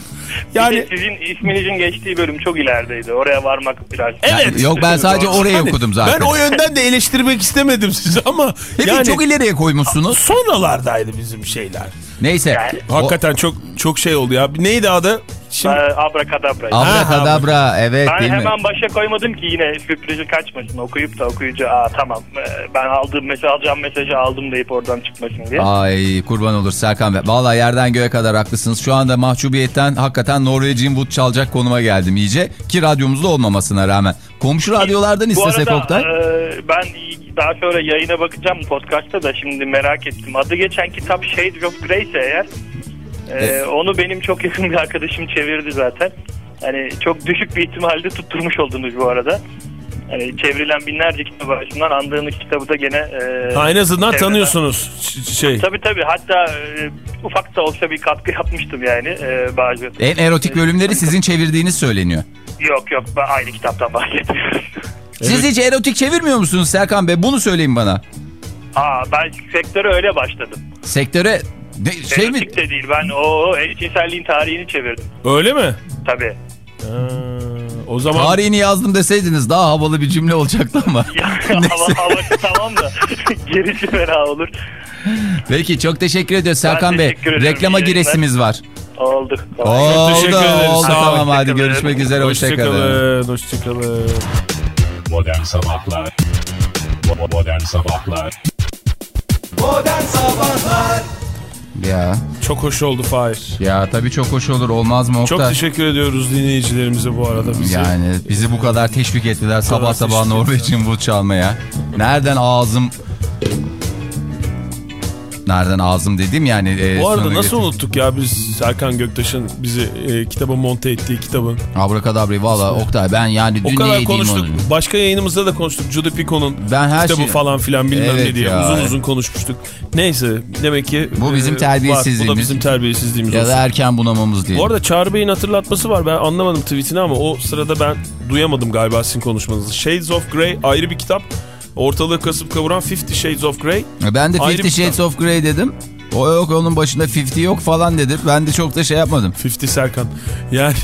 Yani Yani sizin isminizin geçtiği bölüm çok ilerideydi. Oraya varmak biraz. evet. Yok ben sadece orayı Hani okudum zaten. Ben o yönden de eleştirmek istemedim sizi ama Hepiniz yani çok ileriye koymuşsunuz. sonralardaydı bizim şeyler. Neyse. Yani- O- Hakikaten çok çok şey oldu ya. Neydi adı? Şimdi Ee, abrakadabra. Abrakadabra evet Ben değil mi? hemen başa koymadım ki yine sürprizi kaçmasın. Okuyup da okuyucu aa tamam e, ben aldığım mesaj alacağım mesajı aldım deyip oradan çıkmasın diye. Ay kurban olur Serkan Bey. Valla yerden göğe kadar haklısınız. Şu anda mahcubiyetten hakikaten Norwegian Wood çalacak konuma geldim iyice. Ki radyomuzda olmamasına rağmen. Komşu radyolardan Bu istesek arada Oktay. e, ben daha sonra yayına bakacağım podcast'ta da şimdi merak ettim. Adı geçen kitap Shades of Grey ise eğer e, E- onu benim çok yakın bir arkadaşım çevirdi zaten. Hani çok düşük bir ihtimalde tutturmuş oldunuz bu arada. Hani çevrilen binlerce kitap arasından andığınız kitabı da gene e, ha, en azından çevreden- tanıyorsunuz şey. Tabii tabii hatta e, ufak da olsa bir katkı yapmıştım yani e, bazı. En erotik bölümleri sizin çevirdiğiniz söyleniyor. Yok yok ben aynı kitaptan bahsetmiyorum. Siz hiç erotik çevirmiyor musunuz Serkan Bey? Bunu söyleyin bana. Aa ben sektöre öyle başladım. Sektöre ne, şey mi? De değil ben o eşcinselliğin tarihini çevirdim. Öyle mi? Tabii. Ha, o zaman Tarihini yazdım deseydiniz daha havalı bir cümle olacaktı ama. Hava, havası tamam da gerisi fena olur. Peki çok teşekkür ediyoruz Serkan Bey. teşekkür. Reklama giresimiz var. Oldu. Oldu, teşekkür ederiz. oldu Sağ olun. tamam hadi görüşmek üzere hoşçakalın. hoşçakalın. Hoşçakalın. Modern Sabahlar Bo- Modern Sabahlar Ya Çok hoş oldu Fahir. ya tabii çok hoş olur olmaz mı Çok Oktay? teşekkür ediyoruz dinleyicilerimize bu arada bizi. Yani bizi bu kadar teşvik ettiler sabah sabah Norveç'in Wood çalmaya. Nereden ağzım... Nereden ağzım dedim yani. e, Bu arada nasıl getir- unuttuk ya biz Serkan Göktaş'ın bizi e, kitaba monte ettiği kitabın. Abrakadabra valla Oktay ben yani O dün kadar neydim konuştuk. onu. Başka yayınımızda da konuştuk. Judy Pico'nun kitabı şey- falan filan bilmem Evet ne diye ya. uzun uzun konuşmuştuk. Neyse demek ki Bu bizim e, var. terbiyesizliğimiz. Bu da bizim terbiyesizliğimiz Ya olsun. da erken bunamamız diye. Bu arada Çağrı Bey'in hatırlatması var. Ben anlamadım tweetini ama o sırada ben duyamadım galiba sizin konuşmanızı. Shades of Grey ayrı bir kitap. Ortalığı kasıp kavuran Fifty Shades of Grey. Ben de Fifty Shades of Grey dedim. O yok onun başında 50 yok falan dedi. Ben de çok da şey yapmadım. Fifty Serkan. Yani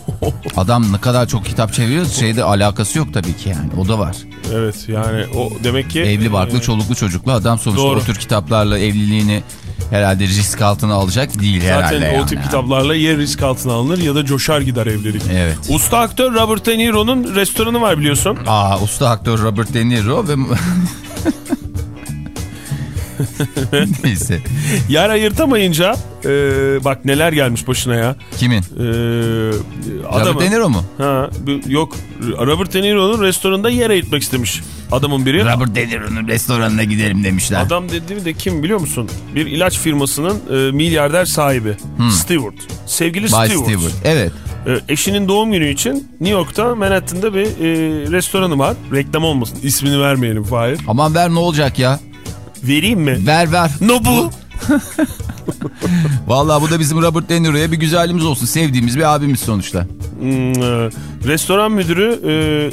Adam ne kadar çok kitap çeviriyor şeyde alakası yok tabii ki yani. O da var. evet yani o demek ki Evli barklı, e, çoluklu çocuklu adam sonuçta Doğru. o tür kitaplarla evliliğini herhalde risk altına alacak değil herhalde. Zaten o yani. tip kitaplarla ya risk altına alınır ya da coşar gider evlilik. Evet. Usta aktör Robert De Niro'nun restoranı var biliyorsun. Aa usta aktör Robert De Niro ve Neyse. Yer ayırtamayınca e, bak neler gelmiş başına ya. Kimin? E, Robert adamın, De Niro mu? ha, yok Robert De Niro'nun restoranda yer ayırtmak istemiş adamın biri. Robert De Niro'nun restoranına gidelim demişler. Adam dediğim de kim biliyor musun? Bir ilaç firmasının e, milyarder sahibi. Stewart. Sevgili Bay Stewart. Stewart. Evet. E, eşinin doğum günü için New York'ta Manhattan'da bir e, restoranı var. Reklam olmasın. İsmini vermeyelim Fahir. Aman ver ne olacak ya? Vereyim mi? Ver ver. Nobu. Vallahi bu da bizim Robert De Niro'ya bir güzelliğimiz olsun. Sevdiğimiz bir abimiz sonuçta. Hmm, e, restoran müdürü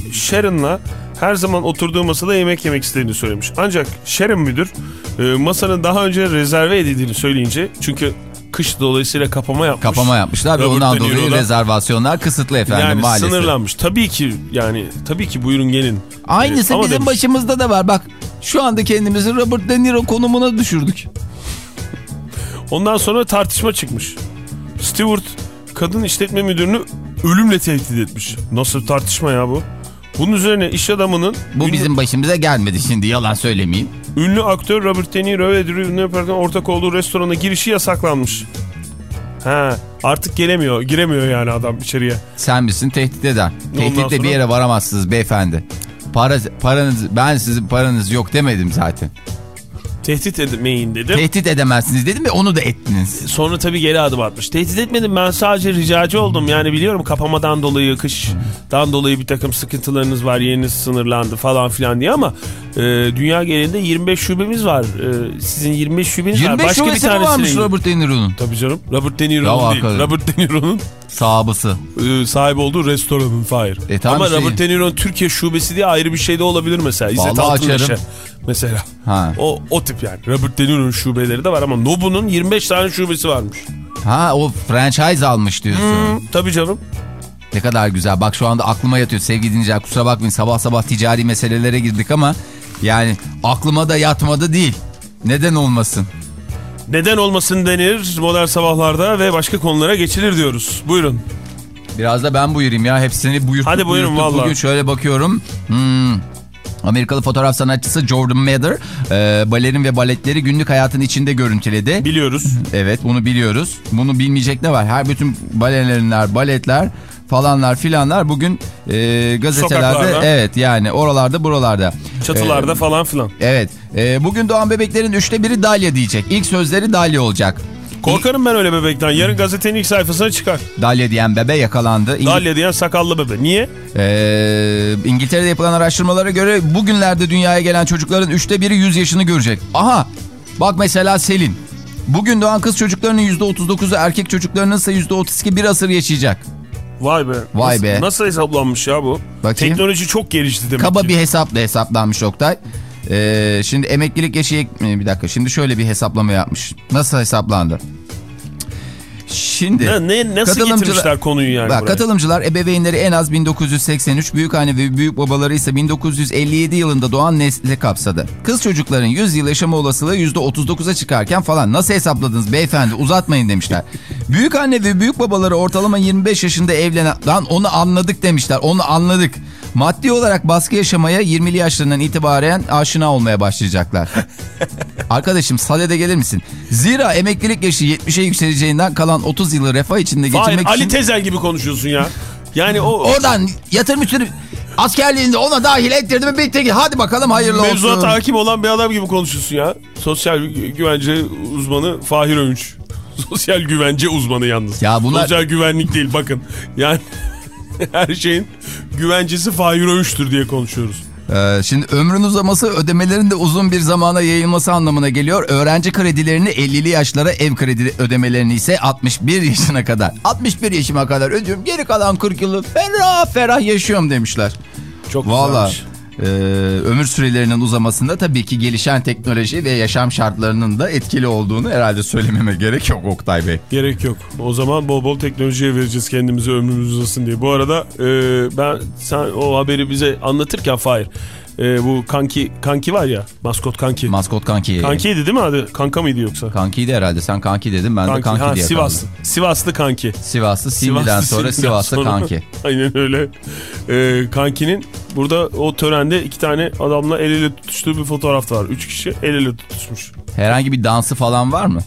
e, Sharon'la her zaman oturduğu masada yemek yemek istediğini söylemiş. Ancak Sharon müdür e, masanın daha önce rezerve edildiğini söyleyince çünkü kış dolayısıyla kapama yapmış. Kapama yapmışlar ve ondan dolayı rezervasyonlar kısıtlı efendim yani maalesef. sınırlanmış. Tabii ki yani tabii ki buyurun gelin. Aynısı E, ama bizim demiş. başımızda da var. Bak şu anda kendimizi Robert De Niro konumuna düşürdük. Ondan sonra tartışma çıkmış. Stewart kadın işletme müdürünü ölümle tehdit etmiş. Nasıl tartışma ya bu? Bunun üzerine iş adamının Bu ünlü, bizim başımıza gelmedi şimdi yalan söylemeyeyim. ünlü aktör Robert De Niro ve Drew Barrymore'dan ortak olduğu restorana girişi yasaklanmış. Ha, artık gelemiyor, giremiyor yani adam içeriye. Sen misin tehdit? Ondan Tehditle sonra- bir yere varamazsınız beyefendi. Para, paranız, ben sizin paranız yok demedim zaten. Tehdit etmeyin dedim. Tehdit edemezsiniz dedim ve onu da ettiniz. Sonra tabii geri adım atmış. Tehdit etmedim ben sadece ricacı oldum. Yani biliyorum kapamadan dolayı, kıştan dolayı bir takım sıkıntılarınız var. Yeriniz sınırlandı falan filan diye ama e, dünya genelinde 25 şubemiz var. E, sizin 25 şubeniz var. 25 Başka bir tanesine varmış. Robert De Niro'nun? Tabii canım. Robert De Niro'nun değil. arkadaş. Robert De Niro'nun Sahabısı. e, sahip olduğu restoranın Fahir. E, tamam Ama şey- Robert De Niro'nun Türkiye şubesi diye ayrı bir şey de olabilir mesela. İzzet Vallahi açarım. Mesela. Ha. O, o tip yani. Robert De Niro'nun şubeleri de var ama Nobu'nun 25 tane şubesi varmış. Ha o franchise almış diyorsun. Tabii canım. Ne kadar güzel. Bak şu anda aklıma yatıyor sevgili dinleyiciler. Kusura bakmayın sabah sabah ticari meselelere girdik ama yani aklıma da yatmadı değil. Neden olmasın? Neden olmasın denir modern sabahlarda ve başka konulara geçilir diyoruz. Buyurun. Biraz da ben buyurayım ya. Hepsini buyurttuk. Hadi buyurun buyurttuk. vallahi. Bugün şöyle bakıyorum. Hmm. Amerikalı fotoğraf sanatçısı Jordan Mather e, balerin ve baletleri günlük hayatın içinde görüntüledi. Biliyoruz. Evet bunu biliyoruz. Bunu bilmeyecek ne var? Her bütün balerinler, baletler falanlar filanlar bugün e, gazetelerde Sokaklarda. evet yani oralarda buralarda. Çatılarda E, falan filan. Evet. E, bugün doğan bebeklerin üçte biri Dalya diyecek. İlk sözleri Dalya olacak. Korkarım ben öyle bebekten. Yarın gazetenin ilk sayfasına çıkar. Dalya diyen bebe yakalandı. İngi- Dalya diyen sakallı bebe. Niye? Ee, İngiltere'de yapılan araştırmalara göre bugünlerde dünyaya gelen çocukların üçte biri 100 yaşını görecek. Aha bak mesela Selin. Bugün doğan kız çocuklarının %39'u erkek çocuklarının ise %32 bir asır yaşayacak. Vay be. Vay nasıl, be. Nasıl hesaplanmış ya bu? Bakayım. Teknoloji çok gelişti demek Kaba ki. bir hesapla hesaplanmış Oktay. Ee, şimdi emeklilik yaşı ek- bir dakika şimdi şöyle bir hesaplama yapmış. Nasıl hesaplandı? Şimdi Ne, ne, nasıl getirmişler konuyu yani Bak, buraya? katılımcılar ebeveynleri en az 1983, büyükanne ve büyük babaları ise 1957 yılında doğan nesli kapsadı. Kız çocukların 100 yıl yaşama olasılığı %39'a çıkarken falan nasıl hesapladınız beyefendi uzatmayın demişler. büyükanne ve büyük babaları ortalama 25 yaşında evlenen... Onu anladık demişler onu anladık. Maddi olarak baskı yaşamaya 20'li yaşlarından itibaren aşina olmaya başlayacaklar. Arkadaşım salede gelir misin? Zira emeklilik yaşı 70'e yükseleceğinden kalan 30 yılı refah içinde Hayır, geçirmek Ali için... Tezel gibi konuşuyorsun ya. Yani o Oradan yatırım üstünü askerliğinde ona dahil ettirdi mi bitti. Hadi bakalım hayırlı mevzuata olsun. hakim olan bir adam gibi konuşuyorsun ya. Sosyal gü- güvence uzmanı Fahir Öğünç. Sosyal güvence uzmanı yalnız. Ya bunlar- Sosyal güvenlik değil bakın. Yani her şeyin güvencesi Fahir Öğünç'tür diye konuşuyoruz. Ee, şimdi ömrün uzaması ödemelerin de uzun bir zamana yayılması anlamına geliyor. Öğrenci kredilerini 50'li yaşlara ev kredi ödemelerini ise 61 yaşına kadar. 61 yaşıma kadar ödüyorum. Geri kalan 40 yılı ferah ferah yaşıyorum demişler. Çok Valla güzelmiş. E, ömür sürelerinin uzamasında tabii ki gelişen teknoloji ve yaşam şartlarının da etkili olduğunu herhalde söylememe gerek yok Oktay Bey. Gerek yok. O zaman bol bol teknolojiye vereceğiz kendimize ömrümüz uzasın diye. Bu arada e, ben sen o haberi bize anlatırken Fahir e, bu kanki kanki var ya maskot kanki. Maskot kanki. Kankiydi değil mi adı? Kanka mıydı yoksa? Kankiydi herhalde. Sen kanki dedin ben de Kanki. kanki Ha, diye Sivaslı. kaldım. Sivaslı kanki. Sivaslı Sivaslı sonra Sivaslı sonra- kanki. Aynen öyle. Ee, kankinin burada o törende iki tane adamla el ele tutuştuğu bir fotoğraf var. Üç kişi el ele tutuşmuş. Herhangi bir dansı falan var mı?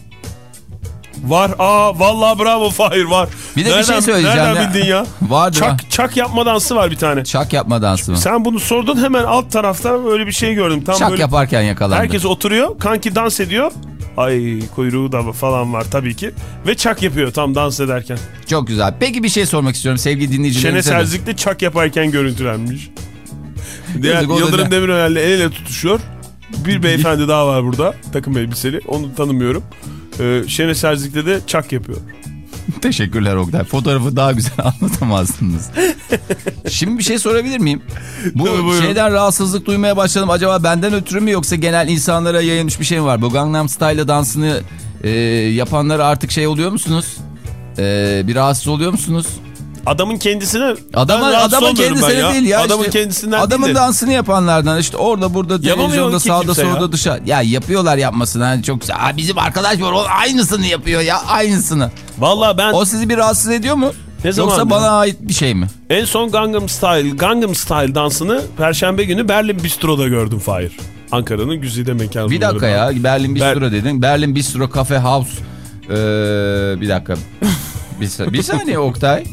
Var. Aa vallahi bravo Fahir var. Bir de bir şey söyleyeceğim Nereden ya. bildin ya? Vardır ha. Çak, çak yapma dansı var bir tane. Çak yapma dansı mı? Sen bunu sordun hemen alt tarafta öyle bir şey gördüm. Tam Çak böyle yaparken yakalandı. herkes oturuyor. Kanki dans ediyor. Ay kuyruğu da falan var tabii ki. Ve çak yapıyor tam dans ederken. Çok güzel. Peki bir şey sormak istiyorum sevgili Şene dinleyicilerimize. de. Serzik'te çak yaparken görüntülenmiş. Diğer Yıldırım? Demirören'le el ele tutuşuyor. Bir beyefendi daha var burada. Takım elbiseli. Onu tanımıyorum. Ee, Şene Serzik'te de çak yapıyor. Teşekkürler Oktay. Fotoğrafı daha güzel anlatamazsınız. Şimdi bir şey sorabilir miyim? Bu Tabii, şeyden rahatsızlık duymaya başladım. Acaba benden ötürü mü yoksa genel insanlara yayılmış bir şey mi var? Bu Gangnam Style dansını e, yapanlara artık şey oluyor musunuz? E, bir rahatsız oluyor musunuz? Adamın kendisine rahatsız adamın kendisine ya. değil ya. Adamın işte. kendisinden Adamın değil de. dansını yapanlardan işte orada burada televizyonda sağda solda ya. dışarı. Ya yapıyorlar yapmasını. Hani çok güzel. Aa, bizim arkadaş var o aynısını yapıyor ya aynısını. Valla ben O sizi bir rahatsız ediyor mu? Ne Yoksa bana ait bir şey mi? en son Gangnam Style Gangnam Style dansını Perşembe günü Berlin Bistro'da gördüm Fahir. Ankara'nın güzide mekanı. Bir dakika ya Berlin Ber- Bistro dedin. Berlin Bistro Cafe House. Ee, bir dakika. bir, bir saniye Oktay.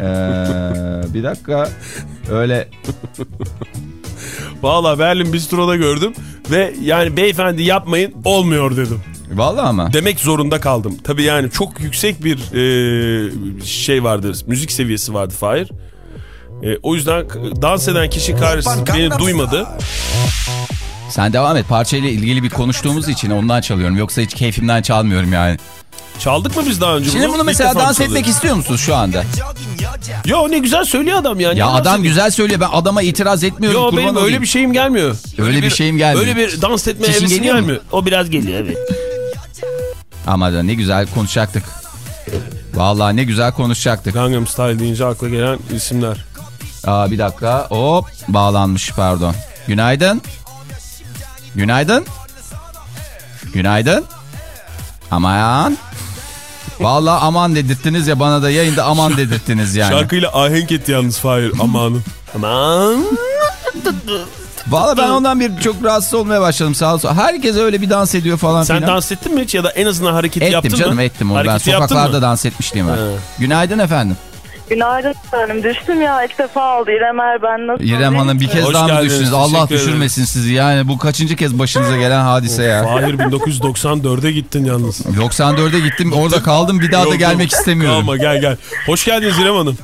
Ee, bir dakika. Öyle Valla Berlin Bistro'da gördüm ve yani beyefendi yapmayın olmuyor dedim. vallahi ama. Demek zorunda kaldım. Tabii yani çok yüksek bir e, şey vardı. Müzik seviyesi vardı Fahir. E, o yüzden dans eden kişi karşısında beni duymadı. Sen devam et. Parçayla ilgili bir konuştuğumuz için ondan çalıyorum. Yoksa hiç keyfimden çalmıyorum yani. Çaldık mı biz daha önce Şimdi bunu İlk mesela dans etmek çalıyoruz? istiyor musunuz şu anda? Yo ne güzel söylüyor adam yani. Ya Ne adam güzel söylüyor. Ben adama itiraz etmiyorum. Yo benim öyle olayım. bir şeyim gelmiyor. Öyle bir şeyim gelmiyor. Öyle bir dans etme Sesin geliyor mu? gelmiyor. O biraz geliyor evet. Ama da ne güzel konuşacaktık. Vallahi ne güzel konuşacaktık. Gangnam Style deyince akla gelen isimler. Aa, bir dakika. Hop bağlanmış pardon. Günaydın. Günaydın. Günaydın. Aman. Vallahi aman dedirttiniz ya bana da yayında aman dedirttiniz yani. Şarkıyla ahenk etti yalnız Fahir. Amanın. Aman. Vallahi ben ondan bir çok rahatsız olmaya başladım sağ olsun. Herkes öyle bir dans ediyor falan Sen filan. dans ettin mi hiç ya da en azından hareketi Ettim yaptın canım mı? ettim onu. Ben Hareketi yaptın sokaklarda dans var. He. Günaydın efendim. Günaydın efendim. Düştüm ya ilk defa oldu. İrem Er ben nasıl? İrem Hanım bir kez Hoş daha mı geldiniz, düştünüz? Allah teşekkür düşürmesin sizi. Yani bu kaçıncı kez başınıza gelen hadise ya. Fahir 1994'e gittin yalnız. 94'e gittim orada kaldım bir daha da Yok, gelmek istemiyorum. Kalma gel gel. Hoş geldiniz İrem Hanım.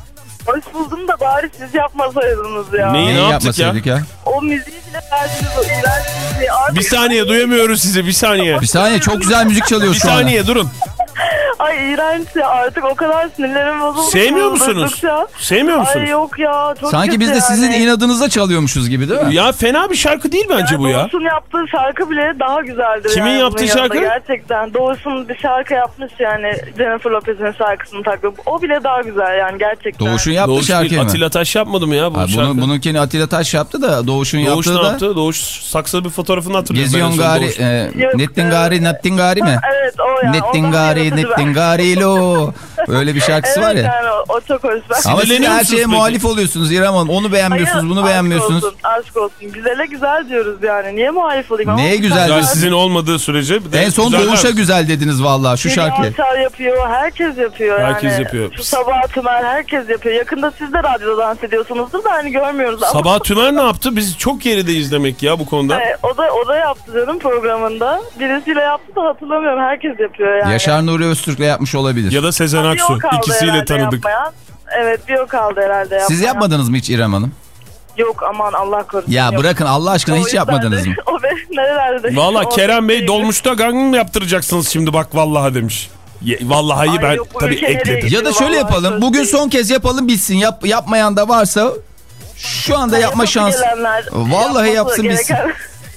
Hoş buldum da bari siz yapmasaydınız ya. Neyi? Neyi ne yaptık ya? yapmasaydık ya? O müziği bile verdiniz o iğrenç müziği. Artık... Bir saniye duyamıyoruz sizi bir saniye. Bir saniye çok güzel müzik çalıyor Bir şu anda. saniye durun. Ay iğrenç ya artık o kadar sinirlerim bozuldu. Sevmiyor musunuz? duydukça. Sevmiyor musunuz? Ay yok ya çok Sanki kötü biz de sizin yani. inadınıza çalıyormuşuz gibi değil mi? Ya fena bir şarkı değil bence bu ya. Doğuş'un yaptığı şarkı bile daha güzeldir. Kimin yani yaptığı şarkı? Gerçekten. Doğuş'un bir şarkı yapmış yani Jennifer Lopez'in şarkısını takıyor. O bile daha güzel yani gerçekten. Doğuş'un yaptığı Doğuş şarkı mı? Atilla Taş yapmadı mı ya bu Ha, şarkı? bunu, bununkini Atilla Taş yaptı da Doğuş'un Doğuş yaptığı ne da yaptı? Doğuş saksalı bir fotoğrafını hatırlıyorum. Geziyon Gari, Doğuş. e, Yok, Nettin e, Gari, Nettin Gari mi? Evet o ya. Nettin Ondan Gari, yaratıcı ben. Nettin Gari lo. Öyle bir şarkısı var Evet ya. yani o, çok. Ama siz her şeye peki? muhalif oluyorsunuz İrem Hanım. Onu beğenmiyorsunuz, Hayır, bunu aşk beğenmiyorsunuz. Olsun, aşk olsun. Güzele güzel diyoruz yani. Niye muhalif olayım? Ama Neye güzel Yani sizin olmadığı sürece bir de En son güzel Doğuş'a var. güzel dediniz vallahi şu şarkı. Alçar yapıyor, herkes yapıyor yani. Herkes yapıyor. Şu Sabah Tümer herkes yapıyor. Yakında siz de radyoda dans ediyorsunuzdur da hani görmüyoruz. Ama Sabah Tümer ne yaptı? Biz çok gerideyiz demek ya bu konuda. e, o da o da yaptı canım programında. Birisiyle yaptı da hatırlamıyorum. Herkes yapıyor yani. Yaşar Nuri Öztürk'le yapmış olabilir. Ya da Sezen Aksu. İkisiyle tanıdık. yapmayan. Evet bir o kaldı herhalde yapmayan. Siz yapmadınız mı hiç İrem Hanım? Yok aman Allah korusun. Ya yok. bırakın Allah aşkına O hiç yapmadınız de- mı? o be nerelerde? Valla Kerem Bey değil. dolmuşta gang yaptıracaksınız şimdi bak vallahi demiş. Vallahi Ay ben yok, tabii ekledim. Ya da şöyle yapalım. Bugün son kez yapalım bitsin. Yap, yapmayan da varsa şu anda yapma şansı. Vallahi yapsın bitsin.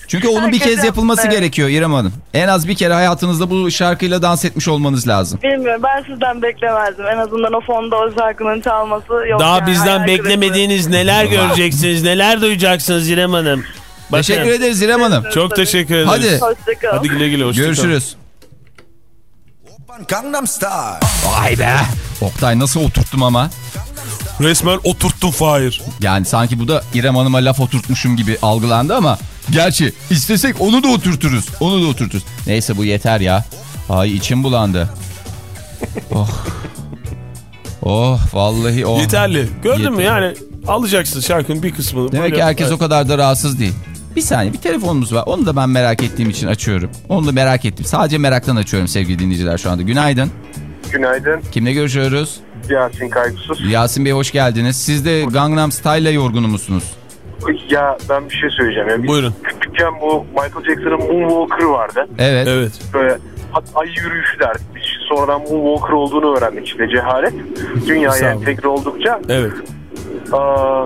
Çünkü onun bir kez yapılması evet. gerekiyor İrem Hanım. En az bir kere hayatınızda bu şarkıyla dans etmiş olmanız lazım. Bilmiyorum ben sizden beklemezdim. En azından o fonda o şarkının çalması yok. Daha yani. bizden Hayal beklemediğiniz neler göreceksiniz, neler duyacaksınız İrem Hanım. Bakın, Teşekkür ederiz İrem Hanım. Çok teşekkür ederiz. Hadi. kırıklığı. Hoşçakalın. Hadi güle güle. hoşça kalın. Görüşürüz. Gangnam Style. Vay be. Oktay nasıl oturttum ama. Resmen oturttun Fahir. Yani sanki bu da İrem Hanım'a laf oturtmuşum gibi algılandı ama Gerçi istesek onu da oturturuz. Onu da oturturuz. Neyse bu yeter ya. Ay içim bulandı. Oh. Oh vallahi oh. Yeterli. Gördün mü yani alacaksın şarkının bir kısmını. Demek ki herkes o kadar da rahatsız değil. Bir saniye bir telefonumuz var. Onu da ben merak ettiğim için açıyorum. Onu da merak ettim. Sadece meraktan açıyorum sevgili dinleyiciler şu anda. Günaydın. Günaydın. Kimle görüşüyoruz? Yasin Kaygısız. Yasin Bey hoş geldiniz. Siz de Gangnam Style'la yorgunu musunuz? Ya ben bir şey söyleyeceğim. Biz Buyurun. Küçükken bu Michael Jackson'ın Moonwalker vardı. Evet. Evet. Böyle ay yürüyüşü derdik. Biz sonradan Moonwalker olduğunu öğrendik işte cehalet. Dünyaya entegre oldukça. Evet. Aa,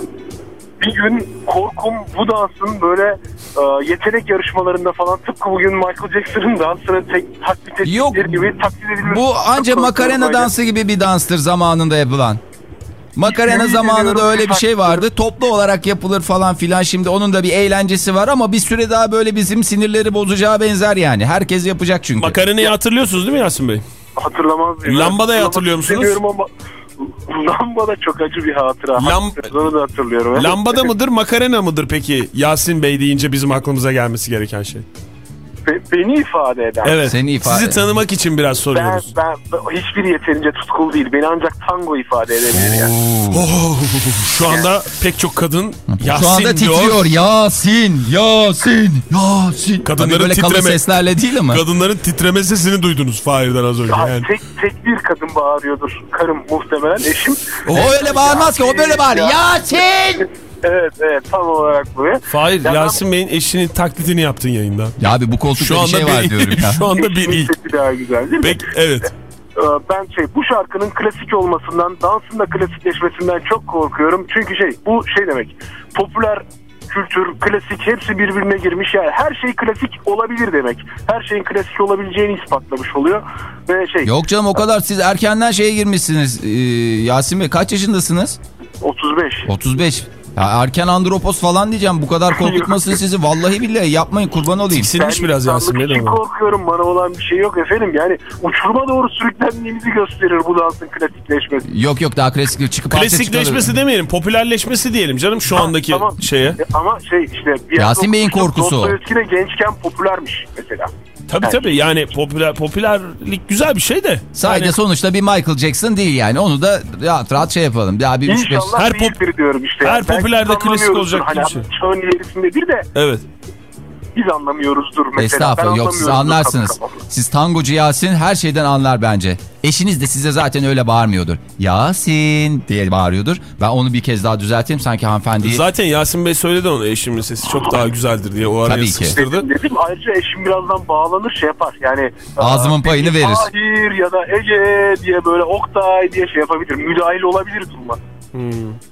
bir gün korkum bu dansın böyle aa, yetenek yarışmalarında falan tıpkı bugün Michael Jackson'ın dansını tek, taklit ettikleri Yok, gibi taklit edilmesi. Bu anca makarena dansı gibi bir danstır zamanında yapılan. Makarena zamanında öyle bir şey vardı. Toplu olarak yapılır falan filan. Şimdi onun da bir eğlencesi var ama bir süre daha böyle bizim sinirleri bozacağı benzer yani. Herkes yapacak çünkü. Makarenayı hatırlıyorsunuz değil mi Yasin Bey? Hatırlamaz mıyım? Lambadayı hatırlıyor musunuz? Ama Lambada çok acı bir hatıra. Lam- Onu da hatırlıyorum. Lambada mıdır makarena mıdır peki Yasin Bey deyince bizim aklımıza gelmesi gereken şey? Be- beni ifade eden. Evet. Seni ifade- Sizi tanımak için biraz soruyoruz. ben, ben- hiçbir yeterince tutkulu değil. Beni ancak tango ifade edebilir yani. Oh, şu anda pek çok kadın Yasin Şu anda diyor. titriyor. Yasin, Yasin, Yasin. Kadınların Tabii böyle kalın titreme- seslerle değil ama. Kadınların titreme sesini duydunuz Fahir'den az önce. Ha, Yani. tek, tek bir kadın bağırıyordur. Karım muhtemelen eşim. O öyle bağırmaz ki o böyle bağırıyor. Yasin! Evet evet tam olarak bu. Fahir Ya ben- Yasin Bey'in eşinin taklidini yaptın yayında. Ya abi bu koltukta Şu bir anda şey var bir, diyorum ya. şu anda bir ilk. daha güzel değil mi? Peki, evet. Ee, ben şey bu şarkının klasik olmasından, dansın da klasikleşmesinden çok korkuyorum. Çünkü şey bu şey demek. Popüler kültür, klasik hepsi birbirine girmiş. Yani her şey klasik olabilir demek. Her şeyin klasik olabileceğini ispatlamış oluyor. Ve şey Yok canım o kadar siz erkenden şeye girmişsiniz. Ee, Yasin Bey kaç yaşındasınız? 35. 35. Ya erken andropos falan diyeceğim. Bu kadar korkutmasın sizi. Vallahi billahi yapmayın kurban olayım. Tiksinmiş biraz Yasin Bey ama. korkuyorum. Bana olan bir şey yok efendim. Yani uçuruma doğru sürüklendiğimizi gösterir bu dansın klasikleşmesi. Yok yok daha klasik çıkıp Klasikleşmesi demeyelim, popülerleşmesi diyelim canım şu andaki Tamam. şeye. E, Ama şey işte... Yasin Bey'in korkusu. Dostoyevski de gençken popülermiş mesela. Tabii tabii yani popüler popülerlik güzel bir şey de. Sadece Yani sonuçta bir Michael Jackson değil yani. Onu da rahat rahat şey yapalım. Daha bir 3-5... İnşallah Her her pop- diyorum işte. her popülerde klasik olacak Hani bir şey. çağın ilerisindedir de evet. Biz anlamıyoruzdur mesela. Estağfurullah yok siz anlarsınız. Siz tangocu Yasin her şeyden anlar bence. Eşiniz de size zaten öyle bağırmıyordur. Yasin diye bağırıyordur. Ben onu bir kez daha düzelteyim sanki hanımefendiyi. Zaten Yasin Bey söyledi onu eşimin sesi çok daha güzeldir diye o araya Tabii ki. sıkıştırdı. Dedim ayrıca eşim birazdan bağlanır şey yapar yani. Ağzımın aa, payını verir. Tahir ya da Ege diye böyle Oktay diye şey yapabilir. Müdahil olabilir duruma.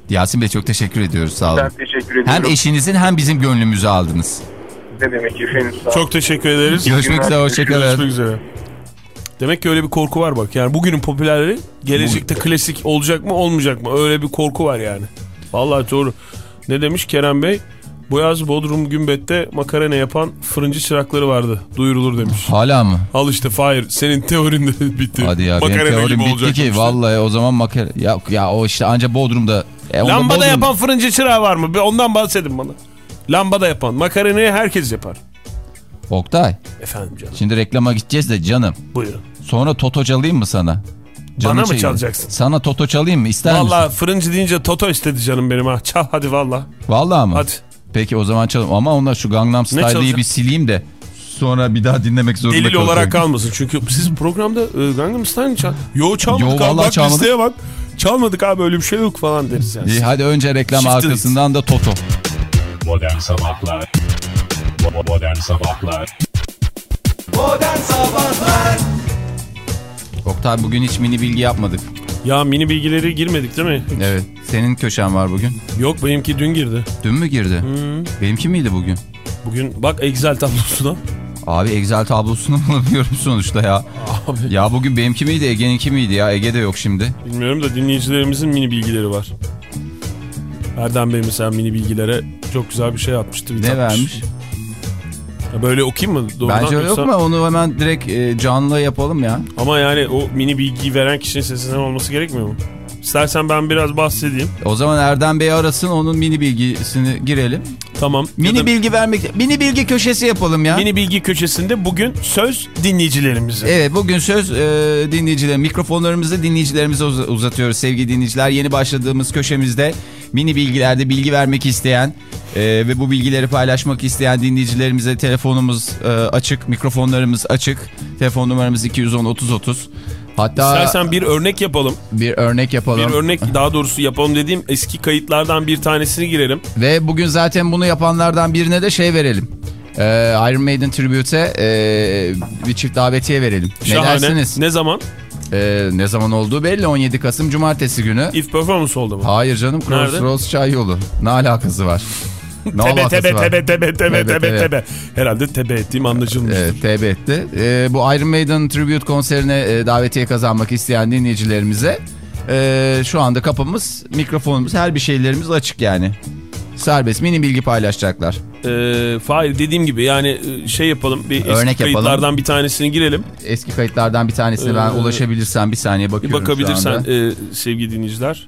Yasin Bey çok teşekkür ediyoruz sağ olun. Ben teşekkür ediyorum. Hem eşinizin hem bizim gönlümüzü aldınız. Ne demek efendim sağ. Çok teşekkür ederiz. Görüşmek üzere hoşçakalın. Görüşmek üzere. Demek ki öyle bir korku var bak. Yani bugünün popülerleri gelecekte klasik olacak mı olmayacak mı? Öyle bir korku var yani. Vallahi doğru. Ne demiş Kerem Bey? Bu yaz Bodrum Gümbet'te makarena yapan fırıncı çırakları vardı. Duyurulur demiş. Hala mı? Al işte Fahir senin teorin de bitti. Hadi ya benim Makarena teorim bitti olacak ki demişler. vallahi o zaman makara ya, ya o işte anca Bodrum'da e, Lambada Bodrum- yapan fırıncı çırağı var mı? Ondan bahsedin bana. Lambada yapan. Makarenayı herkes yapar. Oktay Efendim canım. şimdi reklama gideceğiz de canım. Buyurun. Sonra Toto çalayım mı sana? Canın Bana mı çekiyor. çalacaksın? Sana Toto çalayım mı? İster Valla misin? fırıncı deyince Toto istedi canım benim ha. Çal hadi valla. Vallahi mı? Hadi. Peki o zaman çalalım. Ama onlar şu Gangnam Style'ı bir sileyim de sonra bir daha dinlemek zorunda Delil kalacağım. olarak kalmasın. Çünkü siz programda e, Gangnam Style çal. Yo çalmadık Yo, abi. vallahi Bak çalmadık. listeye bak. Çalmadık abi öyle bir şey yok falan deriz yani. İyi, hadi önce reklam Shift arkasından da Toto. Modern Sabahlar Bo- Modern Sabahlar Oktay bugün hiç mini bilgi yapmadık. Ya mini bilgileri girmedik değil mi? Evet. Senin köşen var bugün. Yok benimki dün girdi. Dün mü girdi? Benimki miydi bugün? Bugün bak Excel tablosuna. Abi Excel tablosunu bulamıyorum sonuçta ya. Abi Ya bugün benimki miydi Ege'ninki miydi ya? Ege de yok şimdi. bilmiyorum da dinleyicilerimizin mini bilgileri var. Erdem Bey mesela mini bilgilere çok güzel bir şey atmıştı. bir Ne tatmış. vermiş? Ya böyle okuyayım mı? Doğrudan Bence yok yoksa- mu? Onu hemen direkt e, canlı yapalım ya. Ama yani o mini bilgiyi veren kişinin sesinden olması gerekmiyor mu? İstersen ben biraz bahsedeyim. O zaman Erdem Bey arasın onun mini bilgisini girelim. Tamam. Mini Ya da bilgi vermek, mini bilgi köşesi yapalım ya. mini bilgi köşesinde bugün söz dinleyicilerimize. Evet bugün söz e, dinleyiciler mikrofonlarımızı dinleyicilerimize uz- uzatıyoruz sevgili dinleyiciler. Yeni başladığımız köşemizde mini bilgilerde bilgi vermek isteyen e, ve bu bilgileri paylaşmak isteyen dinleyicilerimize telefonumuz e, açık, mikrofonlarımız açık. Telefon numaramız 210 30 30. Hatta İstersen bir örnek yapalım. bir örnek yapalım. Bir örnek daha doğrusu yapalım dediğim eski kayıtlardan bir tanesini girelim. Ve bugün zaten bunu yapanlardan birine de şey verelim. E, Iron Maiden Tribute'e e, bir çift davetiye verelim. Ne Şahane. dersiniz? Ne zaman? E, ne zaman olduğu belli 17 Kasım Cumartesi günü. If Performance oldu mu? Hayır canım? Crossroads Çay Yolu. Ne alakası var? Ne Tebe tebe var? tebe tebe tebe Tebe, tebe tebe. tebe. Herhalde tebe ettiğim anlaşılmış. Evet, TB etti. Ee, bu Iron Maiden Tribute konserine e, davetiye kazanmak isteyen dinleyicilerimize e, şu anda kapımız, mikrofonumuz, her bir şeylerimiz açık yani. Serbest mini bilgi paylaşacaklar. Ee, Fahir dediğim gibi yani e, şey yapalım. Bir eski Örnek yapalım. kayıtlardan bir tanesini girelim. Eski kayıtlardan bir tanesine ben Ee, ulaşabilirsem bir saniye Bir bakıyorum şu bakabilirsen e, sevgili dinleyiciler.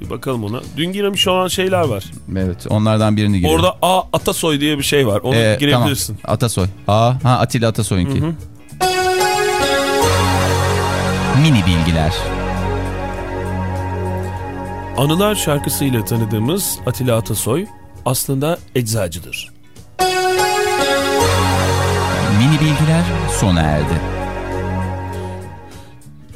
Bir bakalım ona. Dün girmiş olan şeyler var. Evet onlardan birini girelim. Orada A Atasoy diye bir şey var. Onu Ee, girebilirsin. Tamam. Atasoy. A, ha Atilla Atasoy'unki. Mini bilgiler. Anılar şarkısıyla tanıdığımız Atilla Atasoy aslında eczacıdır. Mini bilgiler sona erdi.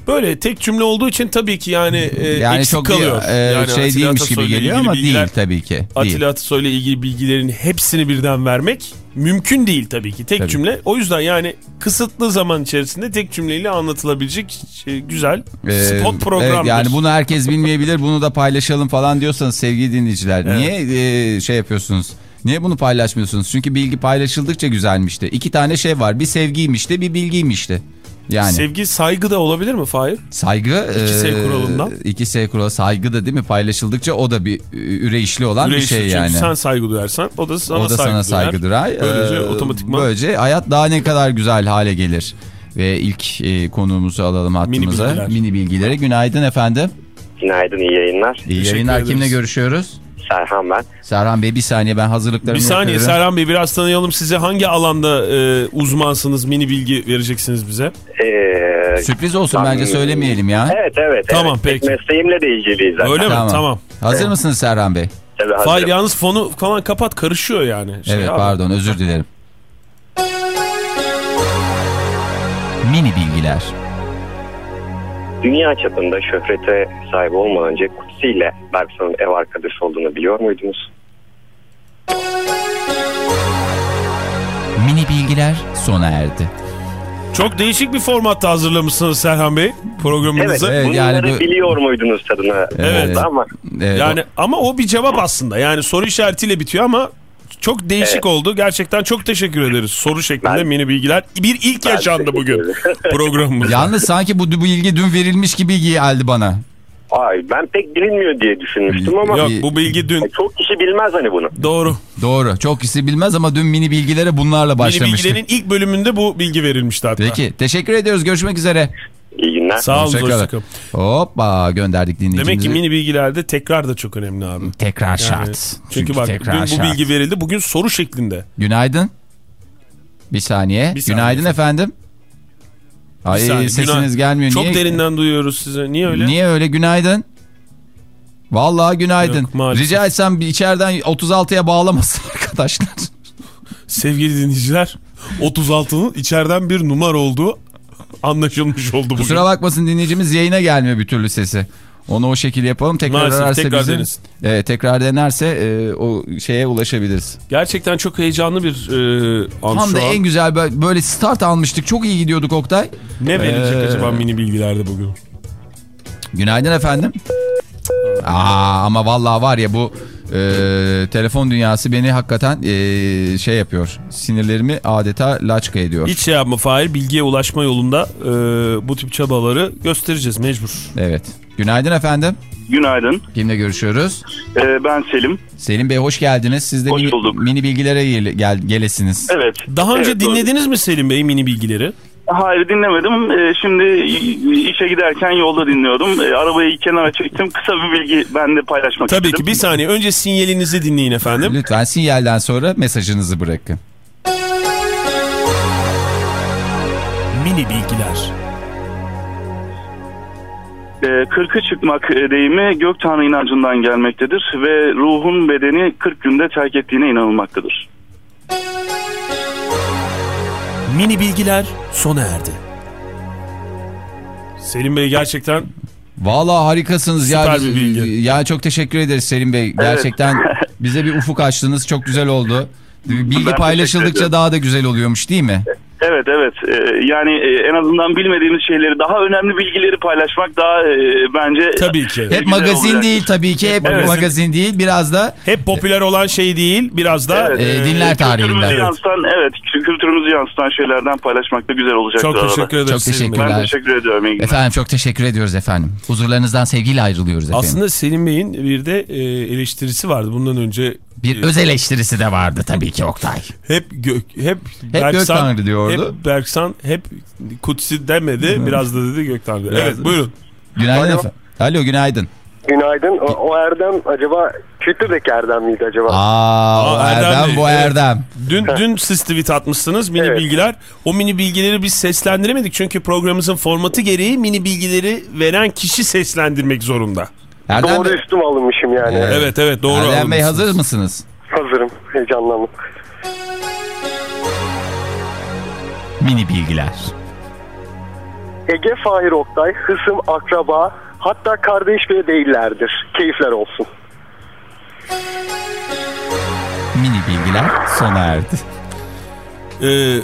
Böyle tek cümle olduğu için tabii ki yani, e, Yani eksik çok kalıyor. e, yani şey Atilla değilmiş gibi geliyor ama bilgiler- değil tabii ki. Atilla Atasoy'la ilgili bilgilerin hepsini birden vermek mümkün değil tabii ki. Tek Tabii. cümle. O yüzden yani kısıtlı zaman içerisinde tek cümleyle anlatılabilecek şey, güzel Ee, spot programdır. evet, yani bunu herkes bilmeyebilir bunu da paylaşalım falan diyorsanız sevgili dinleyiciler Evet. niye e, şey yapıyorsunuz? Niye bunu paylaşmıyorsunuz? Çünkü bilgi paylaşıldıkça güzelmişti. İki tane şey var. Bir sevgiymişti, bir bilgiymişti. Yani Sevgi saygı da olabilir mi Fahir? saygı İki S e, kuralından. iki S kuralı saygı da değil mi? Paylaşıldıkça o da bir üreyişli olan bir Üreyişli. şey Çünkü yani. sen saygı duyarsan o da sana o da saygı sana saygı duyar. Böylece Ee, otomatikman Böylece hayat daha ne kadar güzel hale gelir. Ve ilk e, konuğumuzu alalım hattımıza. bilgiler. Mini bilgilere. Günaydın efendim. Günaydın, iyi yayınlar. İyi Teşekkür yayınlar. ederiz. Kimle görüşüyoruz? Serhan ben. Serhan Bey bir saniye ben hazırlıklarımı Bir saniye yapıyorum. Serhan Bey biraz tanıyalım sizi. Hangi alanda e, uzmansınız? Mini bilgi vereceksiniz bize. Ee, Sürpriz olsun ben- bence söylemeyelim ya. Evet, evet. Tamam, evet. peki. Mesleğimle de ilgiliyiz zaten. Öyle mi? Tamam. Hazır mısınız Serhan Bey? Tabii, hazırım. Fahir yalnız fonu falan kapat karışıyor yani. Şey evet abi. pardon özür dilerim. Mini bilgiler. Dünya çapında şöhrete sahip olmadan önce Kutsi ile Bergsan'ın ev arkadaşı olduğunu biliyor muydunuz? Mini bilgiler sona erdi. Çok değişik bir formatta hazırlamışsınız Serhan Bey Evet, programınızı. Evet, bunları yani bu- biliyor muydunuz tadına Evet. oldu ama Evet, Yani ama o bir cevap aslında. Yani soru işaretiyle bitiyor ama çok değişik Evet. oldu. Gerçekten çok teşekkür ederiz. Soru şeklinde Ben- mini bilgiler. Bir ilk Ben yaşandı bugün programımızda. Yalnız sanki bu, bu bilgi dün verilmiş gibi geldi bana. ay, ben pek bilinmiyor diye düşünmüştüm ama Yok bu bilgi dün çok kişi bilmez hani bunu. doğru. Doğru. Çok kişi bilmez ama dün mini bilgilere bunlarla Mini başlamıştık. bilgilerin ilk bölümünde bu bilgi verilmişti hatta. Peki teşekkür ediyoruz. Görüşmek üzere. İyi günler. Sağ olun. Hoşçakalın. Hoppa gönderdik dinleyicimizi. Demek ki mini bilgilerde tekrar da çok önemli abi. Tekrar Yani şart. çünkü, bak tekrar dün bu şart. bilgi verildi. Bugün soru şeklinde. Günaydın. Bir saniye. Bir saniye Günaydın efendim. Ay saniye, sesiniz günah- gelmiyor. Çok Niye, derinden duyuyoruz size. Niye öyle? Niye öyle? Günaydın. Vallahi günaydın. Yok, maalesef. Rica etsem bir içeriden 36'ya bağlamasın arkadaşlar. Sevgili dinleyiciler 36'nın içeriden bir numara olduğu anlaşılmış oldu bugün. Kusura bakmasın dinleyicimiz yayına gelmiyor bir türlü sesi. Onu o şekilde yapalım. Tekrar Maalesef, ararsa tekrar bizi, denesin. Evet, tekrar denerse e, o şeye ulaşabiliriz. Gerçekten çok heyecanlı bir e, an Tam şu da an. en güzel böyle- böyle start almıştık. Çok iyi gidiyorduk Oktay. Ne verilecek Ee, acaba mini bilgilerde bugün? Günaydın efendim. Aa, ama vallahi var ya bu e, telefon dünyası beni hakikaten e, şey yapıyor. Sinirlerimi adeta laçka ediyor. Hiç şey yapma Fahir bilgiye ulaşma yolunda e, bu tip çabaları göstereceğiz mecbur. Evet. Günaydın efendim. Günaydın. Kimle görüşüyoruz? Ee, ben Selim. Selim Bey hoş geldiniz. Siz de Hoş mini, bulduk. mini bilgilere gel, gel- gelesiniz. Evet. Daha önce Evet, doğru. dinlediniz mi Selim Bey mini bilgileri? Hayır dinlemedim. Ee, şimdi işe giderken yolda dinliyordum. Ee, arabayı kenara çektim. Kısa bir bilgi ben de paylaşmak Tabii istedim. ki bir saniye önce sinyalinizi dinleyin efendim. Lütfen sinyalden sonra mesajınızı bırakın. Mini bilgiler. Ee, kırkı çıkmak deyimi gök tanrı inancından gelmektedir ve ruhun bedeni 40 günde terk ettiğine inanılmaktadır. Mini bilgiler sona erdi. Selim Bey gerçekten Vallahi harikasınız ya. Süper Biz- bir bilgi. Ya çok teşekkür ederiz Selim Bey. Gerçekten bize bir ufuk açtınız. Çok güzel oldu. Bilgi teşekkür paylaşıldıkça daha da güzel oluyormuş değil mi? Evet evet Ee, yani e, en azından bilmediğimiz şeyleri daha önemli bilgileri paylaşmak daha e, bence tabii ki. Hep magazin olacaktır. değil tabii ki. Hep magazin. magazin değil. Biraz da Hep popüler olan şey değil biraz da Evet. e, e, dinler tarihinden. Kültürümüzü Evet. yansıtan evet kültürümüzü yansıtan şeylerden paylaşmak da güzel olacaktır. Çok teşekkür ederim Çok teşekkürler. Ben teşekkür ediyorum. Efendim çok teşekkür ediyoruz efendim. Huzurlarınızdan sevgiyle ayrılıyoruz efendim. Aslında Selim Bey'in bir de e, eleştirisi vardı bundan önce. Bir öz eleştirisi de vardı tabii ki Oktay. Hep gök hep, Gök Tanrı diyordu. Hep Berksan hep Kutsi demedi. Biraz da dedi Gök Tanrı. Biraz- Evet buyurun. Günaydın Alo. efendim. Alo günaydın. Günaydın. O, o Erdem acaba Twitter'daki Erdem miydi acaba? Aa, o Aa, Erdem Erdem, bu. Erdem. Dün dün siz tweet atmışsınız mini Evet. bilgiler. O mini bilgileri biz seslendiremedik çünkü programımızın formatı gereği mini bilgileri veren kişi seslendirmek zorunda. Erdem Doğru Bey, üstüm alınmışım yani. Evet. Evet evet doğru. Erdem Bey alınmışsınız. hazır mısınız? Hazırım. Heyecanlandım. Mini bilgiler. Ege Fahir Oktay, hısım, akraba, hatta kardeş bile değillerdir. Keyifler olsun. Mini bilgiler sona erdi. Ee,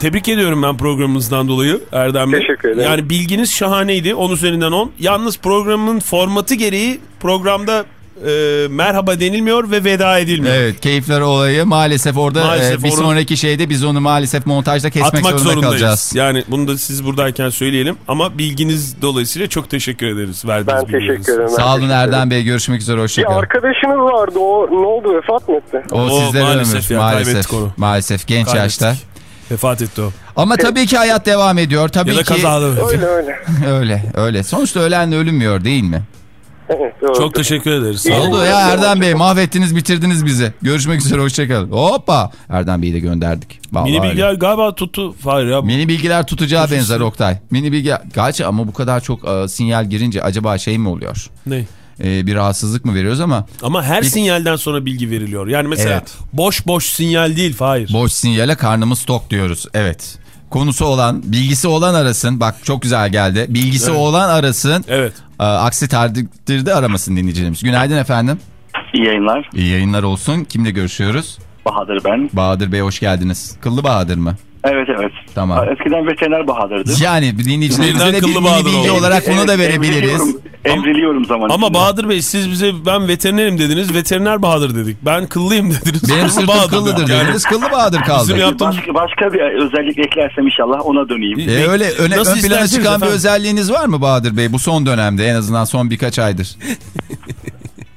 tebrik ediyorum ben programımızdan dolayı Erdem Bey. Teşekkür ederim. Yani bilginiz şahaneydi. 10 üzerinden 10. Yalnız programın formatı gereği programda e, merhaba denilmiyor ve veda edilmiyor. Evet keyifler olayı maalesef orada Maalesef e, bir sonraki şeyde biz onu maalesef montajda kesmek Atmak zorunda zorundayız. kalacağız. Yani bunu da siz buradayken söyleyelim. Ama bilginiz dolayısıyla çok teşekkür ederiz. Verdiğiniz Ben teşekkür ederim. Sağ olun. Erdem Bey görüşmek üzere Bir hoşçakalın. arkadaşınız vardı. O ne oldu? Vefat mı etti? O, O sizlere maalesef ya, Maalesef. Maalesef genç Kaybettik. yaşta. Vefat etti o. Ama tabii ki hayat devam ediyor. Tabii Ya da ki kazalı. Öyle öyle. öyle öyle. Sonuçta ölenle ölünmüyor değil mi? Evet, doğru. Çok teşekkür ederiz. Sağ Ne olun. oldu ya Erdem Bey mahvettiniz bitirdiniz bizi. Görüşmek üzere hoşçakalın. Hoppa Erdem Bey'i de gönderdik. Vallahi Mini öyle. bilgiler galiba tuttu. Ya. Mini bilgiler tutacağı Tutacaksın. benzer Oktay. Mini bilgi gerçi ama bu kadar çok e, sinyal girince acaba şey mi oluyor? Ne? E, bir rahatsızlık mı veriyoruz ama Ama her Biz- sinyalden sonra bilgi veriliyor. Yani mesela Evet. boş boş sinyal değil Fahir. boş sinyale karnımız tok diyoruz. Evet. Konusu olan, bilgisi olan arasın. Bak çok güzel geldi. Bilgisi Evet. olan arasın. Evet. E, aksi takdirde aramasın dinleyicilerimiz. Günaydın efendim. İyi yayınlar. İyi yayınlar olsun. Kimle görüşüyoruz? Bahadır ben. Bahadır Bey hoş geldiniz. Kıllı Bahadır mı? Evet evet. Tamam. Eskiden veteriner Bahadır'dı. Yani dinleyicilerimize de bir bilgi olarak bunu da verebiliriz. Emriliyorum, emriliyorum zaman Ama içinde. Bahadır Bey siz bize ben veterinerim dediniz. Veteriner Bahadır dedik. Ben kıllıyım dediniz. Benim sırtım Bahadır kıllıdır. Yani dediniz. Kıllı Bahadır kaldı. Bizim yaptığımız Başka, başka bir özellik eklersem inşallah ona döneyim. E öyle öne, Nasıl ön plana çıkan bir efendim. özelliğiniz var mı Bahadır Bey? Bu son dönemde en azından son birkaç aydır.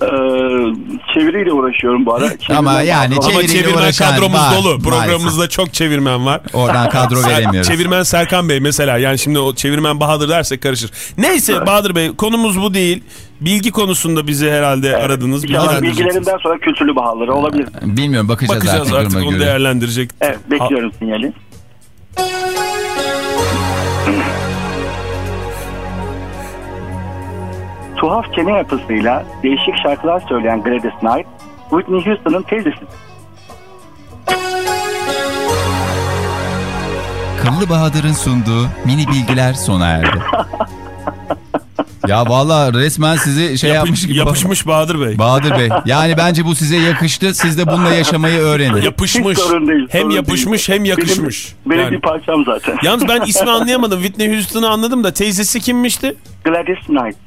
Ee, çeviriyle uğraşıyorum bu ara. Çevirmen Ama yani kadro- Ama çevirmen kadromuz var, dolu. maalesef. Programımızda çok çevirmen var. Oradan kadro veremiyoruz. Çevirmen Serkan Bey mesela yani şimdi o çevirmen Bahadır dersek karışır. Neyse Bahadır Bey konumuz bu değil. Bilgi konusunda bizi herhalde aradınız. İnşallah bilgilendireceksiniz. bilgilerinden sonra kültürlü bahaları olabilir. Bilmiyorum bakacağız, Bakacağız artık, artık duruma onu göre. değerlendirecek. Evet bekliyorum sinyali. Tuhaf çene yapısıyla değişik şarkılar söyleyen Gladys Knight, Whitney Houston'ın teyzesi. Kıllı Bahadır'ın sunduğu mini bilgiler sona erdi. ya valla resmen sizi şey Yapış- yapmış gibi. yapışmış Bahadır Bey. Bahadır Bey. Yani bence bu size yakıştı. Siz de bununla yaşamayı öğrenin. Yapışmış. Hiç sorun değil, hem sorun yapışmış hem yakışmış. Benim, benim Yani. bir parçam zaten. Yalnız ben ismi anlayamadım. Whitney Houston'ı anladım da teyzesi kimmişti? Gladys Knight.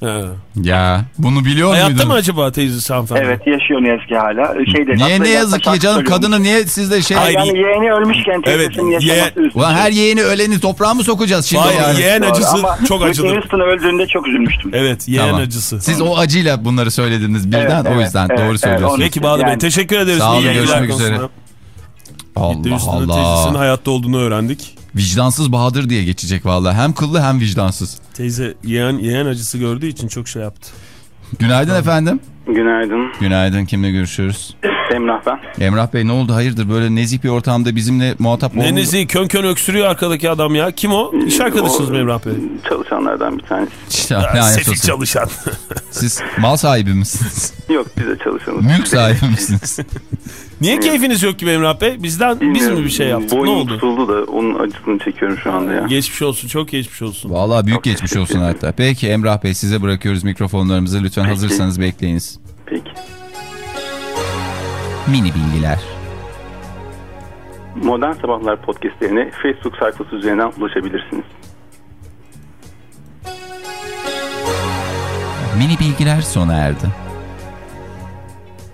Ha. Ya bunu biliyor Hayatta muydun? mı acaba teyzesi hanımefendi? Evet yaşıyor ne yazık ki hala. Şeyde, Niye ne yazık ki canım kadını niye siz de şey... Hayır, Yani yeğeni ölmüşken Evet, teyzesinin yaşaması yeğen- üzücü. Ulan her yeğeni öleni toprağa mı sokacağız şimdi Hayır, yani? yeğen acısı Ama çok acıdır. Houston öldüğünde çok üzülmüştüm. Evet yeğen Tamam. acısı. Siz o acıyla bunları söylediniz birden Evet, o evet, yüzden evet, doğru evet, söylüyorsunuz. Peki Bahadır Bey Yani- teşekkür ederiz. Sağ olun, görüşmek üzere. Allah Houston'ın teyzesinin Allah. hayatta olduğunu öğrendik. Vicdansız Bahadır diye geçecek vallahi. Hem kıllı hem vicdansız. Teyze yeğen, yeğen acısı gördüğü için çok şey yaptı. Günaydın efendim. Günaydın. Günaydın. Kimle görüşüyoruz? Emrah ben. Emrah Bey ne oldu? Hayırdır böyle nezih bir ortamda bizimle muhatap Ne olmadınız? nezi kön kön öksürüyor arkadaki adam ya. Kim o? İş arkadaşınız mı Emrah Bey? Çalışanlardan bir tanesi. İşte, Sefil olsun. çalışan. Siz mal sahibi misiniz? Yok bize çalışanız. Mülk sahibi misiniz? Niye keyfiniz yok gibi Emrah Bey? Bizden biz mi bir şey yaptık? Ne Boynum oldu? tutuldu da onun acısını çekiyorum şu anda ya. Geçmiş olsun. Çok geçmiş olsun. Vallahi büyük geçmiş olsun hatta. Peki Emrah Bey size bırakıyoruz mikrofonlarımızı. Lütfen Peki. hazırsanız bekleyiniz. Peki. Mini bilgiler. Modern Sabahlar podcastlerine Facebook sayfası üzerinden ulaşabilirsiniz. Mini bilgiler sona erdi.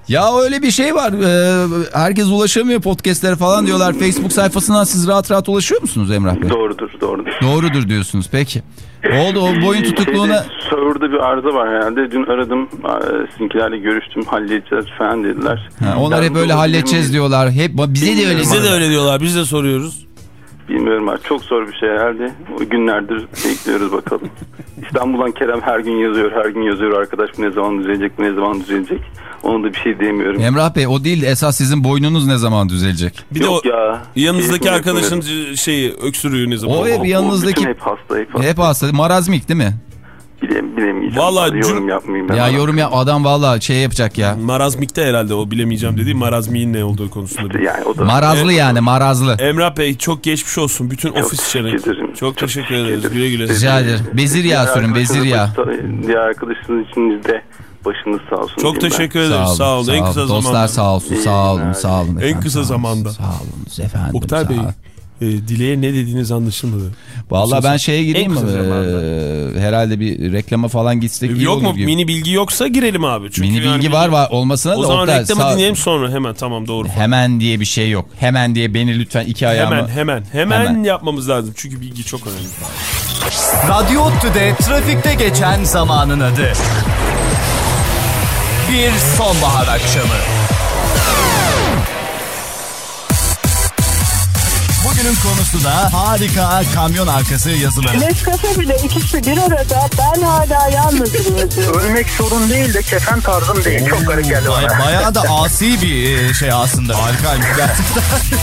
Ya öyle bir şey var. Ee, herkes ulaşamıyor podcastlere falan diyorlar. Facebook sayfasından siz rahat rahat ulaşıyor musunuz Emrah Bey? Doğrudur, doğrudur. Doğrudur diyorsunuz peki. Oldu o boyun tutukluğuna... Şeyde, server'da bir arıza var herhalde. Dün aradım. Sizinkilerle görüştüm. Halledeceğiz falan dediler. Ha, onlar Ben hep öyle doğru halledeceğiz diyorlar. Hep bize de öyle. Bize de öyle diyorlar. Biz de soruyoruz. Bilmiyorum abi. Çok zor bir şey herhalde. O günlerdir bekliyoruz bakalım. İstanbul'dan Kerem her gün yazıyor. Her gün yazıyor. Arkadaş bu ne zaman düzelecek, bu ne zaman düzelecek. Onu da bir şey diyemiyorum. Emrah Bey o değil de esas sizin boynunuz ne zaman düzelecek? Bir de Yok o ya. yanınızdaki arkadaşın şeyi öksürüğü ne zaman? O hep yanınızdaki... hep hasta, hep hasta. Hep hasta. Marazmik değil mi? Bile, bilemeyeceğim. Vallahi yorum cüm- yapmayayım ben. Ya yorum ya adam valla şey yapacak ya. Marazmik'te herhalde o bilemeyeceğim dediği marazmiğin ne olduğu konusunda. bir- Yani o da... Marazlı yani marazlı. Emrah Bey çok geçmiş olsun. Bütün ofis içeri. teşekkür ederim. Çok, Çok teşekkür teşekkür ederiz. ederim. Güle güle. Rica ederim. Bezir yağı sürün bezir yağı. Diğer arkadaşınız için de başınız sağ olsun. Çok diyeyim ben. teşekkür ederiz. Sağ olun. En kısa Dostlar zamanda. sağ olsun sağ olun sağ olun. efendim, kısa sağ olun. zamanda. Sağ olun efendim. Oktay sağ Bey olun. E, Dile'ye ne dediğiniz anlaşılmadı. Valla ben şeye gireyim mi? Ee, herhalde bir reklama falan gitsek iyi Yok olur mu? gibi. Mini bilgi yoksa girelim abi. Çünkü Mini yani bilgi var var olmasına O da zaman Oktay, reklamı sağ- dinleyelim sonra hemen tamam doğru. Hemen diye bir şey yok. Hemen diye beni lütfen iki ayağımı... Hemen hemen hemen Hemen. yapmamız lazım. Çünkü bilgi çok önemli. Radyo ODTÜ'de trafikte geçen zamanın adı. Bir sonbahar akşamı. Bugünün konusu da harika kamyon arkası yazıları. Nescafe bile ikisi bir arada ben hala yalnızım. Ölmek sorun değil de kefen tarzım değil. Çok garip geldi bana. Baya- Bayağı da asi bir e, şey aslında. Harikaymış gerçekten.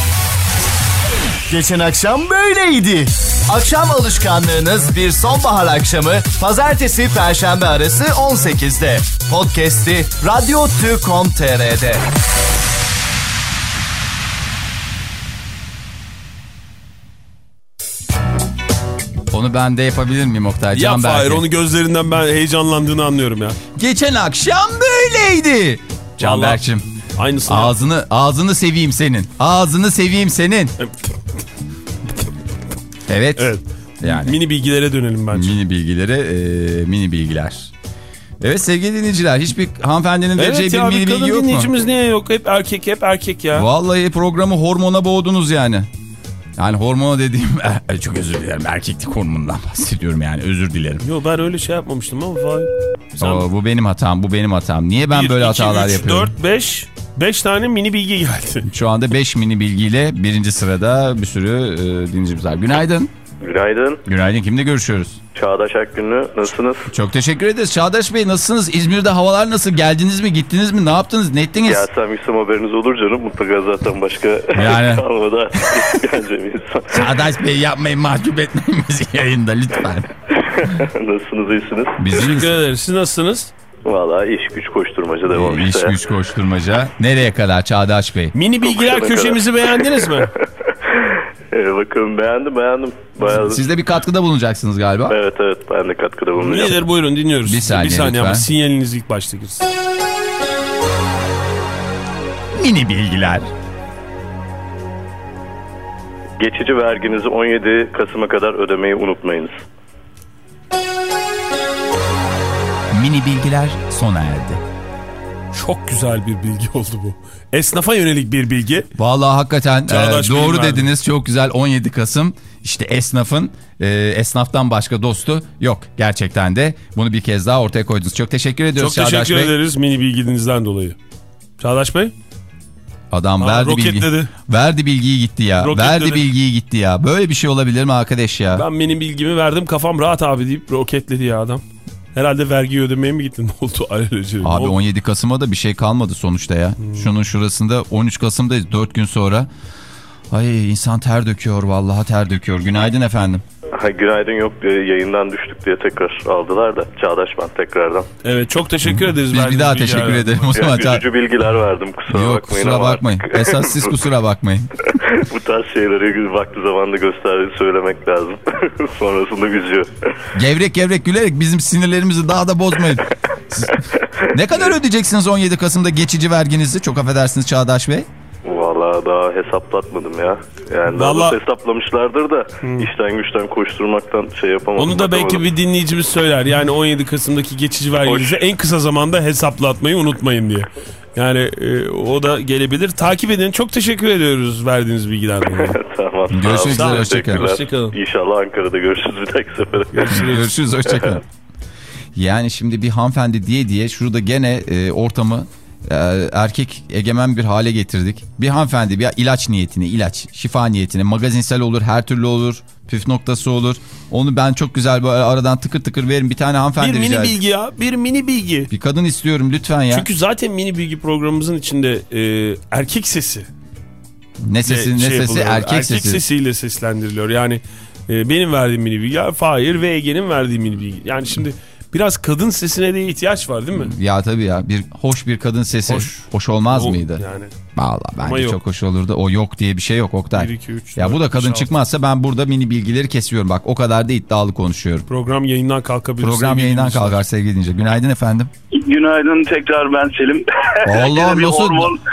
Geçen akşam böyleydi. Akşam alışkanlığınız bir sonbahar akşamı pazartesi perşembe arası 18'de. Podcast'i radyo.com.tr'de. Onu ben de yapabilir miyim Oktay? Yap Can Fahir Berke. onu gözlerinden ben heyecanlandığını anlıyorum ya. Geçen akşam böyleydi. Can Vallahi Berk'cim. Aynısını. Ağzını, ağzını seveyim senin. Ağzını seveyim senin. Evet. Evet. Yani Mini bilgilere dönelim bence. mini bilgilere, e, mini bilgiler. Evet sevgili dinleyiciler hiçbir hanımefendinin vereceği Evet bir ya mini bir bilgi kadın yok mu? dinleyicimiz niye yok? Hep erkek hep erkek ya. Vallahi programı hormona boğdunuz yani. Yani hormona dediğim çok özür dilerim erkeklik hormonundan bahsediyorum yani özür dilerim. Yo ben öyle şey yapmamıştım ama Fahir. Sen Oo, bu benim hatam bu benim hatam. Niye ben bir, böyle iki, hatalar üç, yapıyorum? 4, 5, 5 tane mini bilgi geldi. Şu anda 5 mini bilgiyle birinci sırada bir sürü e, dinleyicimiz var. Günaydın. Günaydın. Günaydın kimle görüşüyoruz? Çağdaş Akgünlü. Nasılsınız? Çok teşekkür ederiz. Çağdaş Bey nasılsınız? İzmir'de havalar nasıl? Geldiniz mi? Gittiniz mi? Ne yaptınız? Ne ettiniz? Gelsem gitsem haberiniz olur canım. Mutlaka zaten başka Yani. insan. Çağdaş Bey yapmayın mahcup etmeyin bizi yayında lütfen. Nasılsınız iyisiniz? Bizim Teşekkür ederiz. Siz nasılsınız? Valla iş güç koşturmaca devam iş işte. güç koşturmaca. Nereye kadar Çağdaş Bey? Mini bilgiler köşemizi beğendiniz mi? Ee, bakalım beğendim beğendim. Bayağı... Siz de bir katkıda bulunacaksınız galiba. Evet evet ben de katkıda bulunacağım. Nedir buyurun dinliyoruz. Bir saniye bir saniye ama sinyaliniz ilk başta girsin. Mini bilgiler. Geçici verginizi 17 Kasım'a kadar ödemeyi unutmayınız. Mini bilgiler sona erdi. Çok güzel bir bilgi oldu bu. Esnafa yönelik bir bilgi. Vallahi hakikaten e, doğru dediniz. Çok güzel 17 Kasım. İşte esnafın e, esnaftan başka dostu yok gerçekten de. Bunu bir kez daha ortaya koydunuz. Çok teşekkür ediyoruz Çok Çağdaş teşekkür Bey. ederiz mini bilginizden dolayı. Çağdaş Bey? Adam Aa, verdi bilgi. Verdi bilgiyi gitti ya. Roketledi. Verdi bilgiyi gitti ya. Böyle bir şey olabilir mi arkadaş ya? Ben benim bilgimi verdim kafam rahat abi deyip roketledi ya adam. Herhalde vergi ödemeye mi gittin? Ne oldu? Alelacele. Abi oldu? 17 Kasım'a da bir şey kalmadı sonuçta ya. Hmm. Şunun şurasında 13 Kasım'dayız 4 gün sonra. Ay insan ter döküyor vallahi ter döküyor. Günaydın efendim. Ha, günaydın yok yayından düştük diye tekrar aldılar da Çağdaş ben tekrardan. Evet çok teşekkür ederiz. Biz bir daha teşekkür ederim o zaman. Yani üzücü bilgiler verdim kusura Yok bakmayın kusura bakmayın. artık Esas siz kusura bakmayın. bu tarz şeyleri vakti zamanında gösterdiğini söylemek lazım. Sonrasında üzüyor. Gevrek gevrek gülerek bizim sinirlerimizi daha da bozmayın. Siz- ne kadar ödeyeceksiniz 17 Kasım'da geçici verginizi? Çok affedersiniz Çağdaş Bey. Daha hesaplatmadım ya. Yani daha Vallahi- hesaplamışlardır da işten güçten koşturmaktan şey yapamadım. Onu da belki bir dinleyicimiz söyler. Yani 17 Kasım'daki geçici verginizi en kısa zamanda hesaplatmayı unutmayın diye. Yani e, o da gelebilir. Takip edin. Çok teşekkür ediyoruz verdiğiniz bilgilerden. dolayı. Tamam. Görüşmek üzere, hoşça kalın. teşekkürler. Hoşça kalın. İnşallah Ankara'da görüşürüz bir dahaki sefere. Görüşürüz hoşçakalın. Yani şimdi bir hanımefendi diye diye şurada gene e, ortamı erkek egemen bir hale getirdik. Bir hanımefendi bir ilaç niyetine, ilaç, şifa niyetine, magazinsel olur, her türlü olur, püf noktası olur. Onu ben çok güzel böyle aradan tıkır tıkır verin bir tane hanımefendi bir rica mini edeyim. bilgi ya. Bir mini bilgi. Bir kadın istiyorum lütfen ya. Çünkü zaten mini bilgi programımızın içinde e, erkek sesi ne sesi ne şey sesi yapılıyor. erkek, sesi. sesiyle seslendiriliyor. Yani e, benim verdiğim mini bilgi, Fahir ve Ege'nin verdiği mini bilgi. Yani şimdi biraz kadın sesine de ihtiyaç var değil mi? Ya tabii ya bir hoş bir kadın sesi hoş, Hoş. olmaz O- mıydı? Yani Vallahi bence çok hoş olurdu. O yok diye bir şey yok Oktay. Bir, iki, üç, ya dört, bu da kadın beş, altı. çıkmazsa ben burada mini bilgileri kesiyorum. Bak o kadar da iddialı konuşuyorum. program yayından kalkabilir. Program yayından kalkar sevgili dinleyiciler. Günaydın efendim. Günaydın tekrar ben Selim. Bir nasıl- hormon.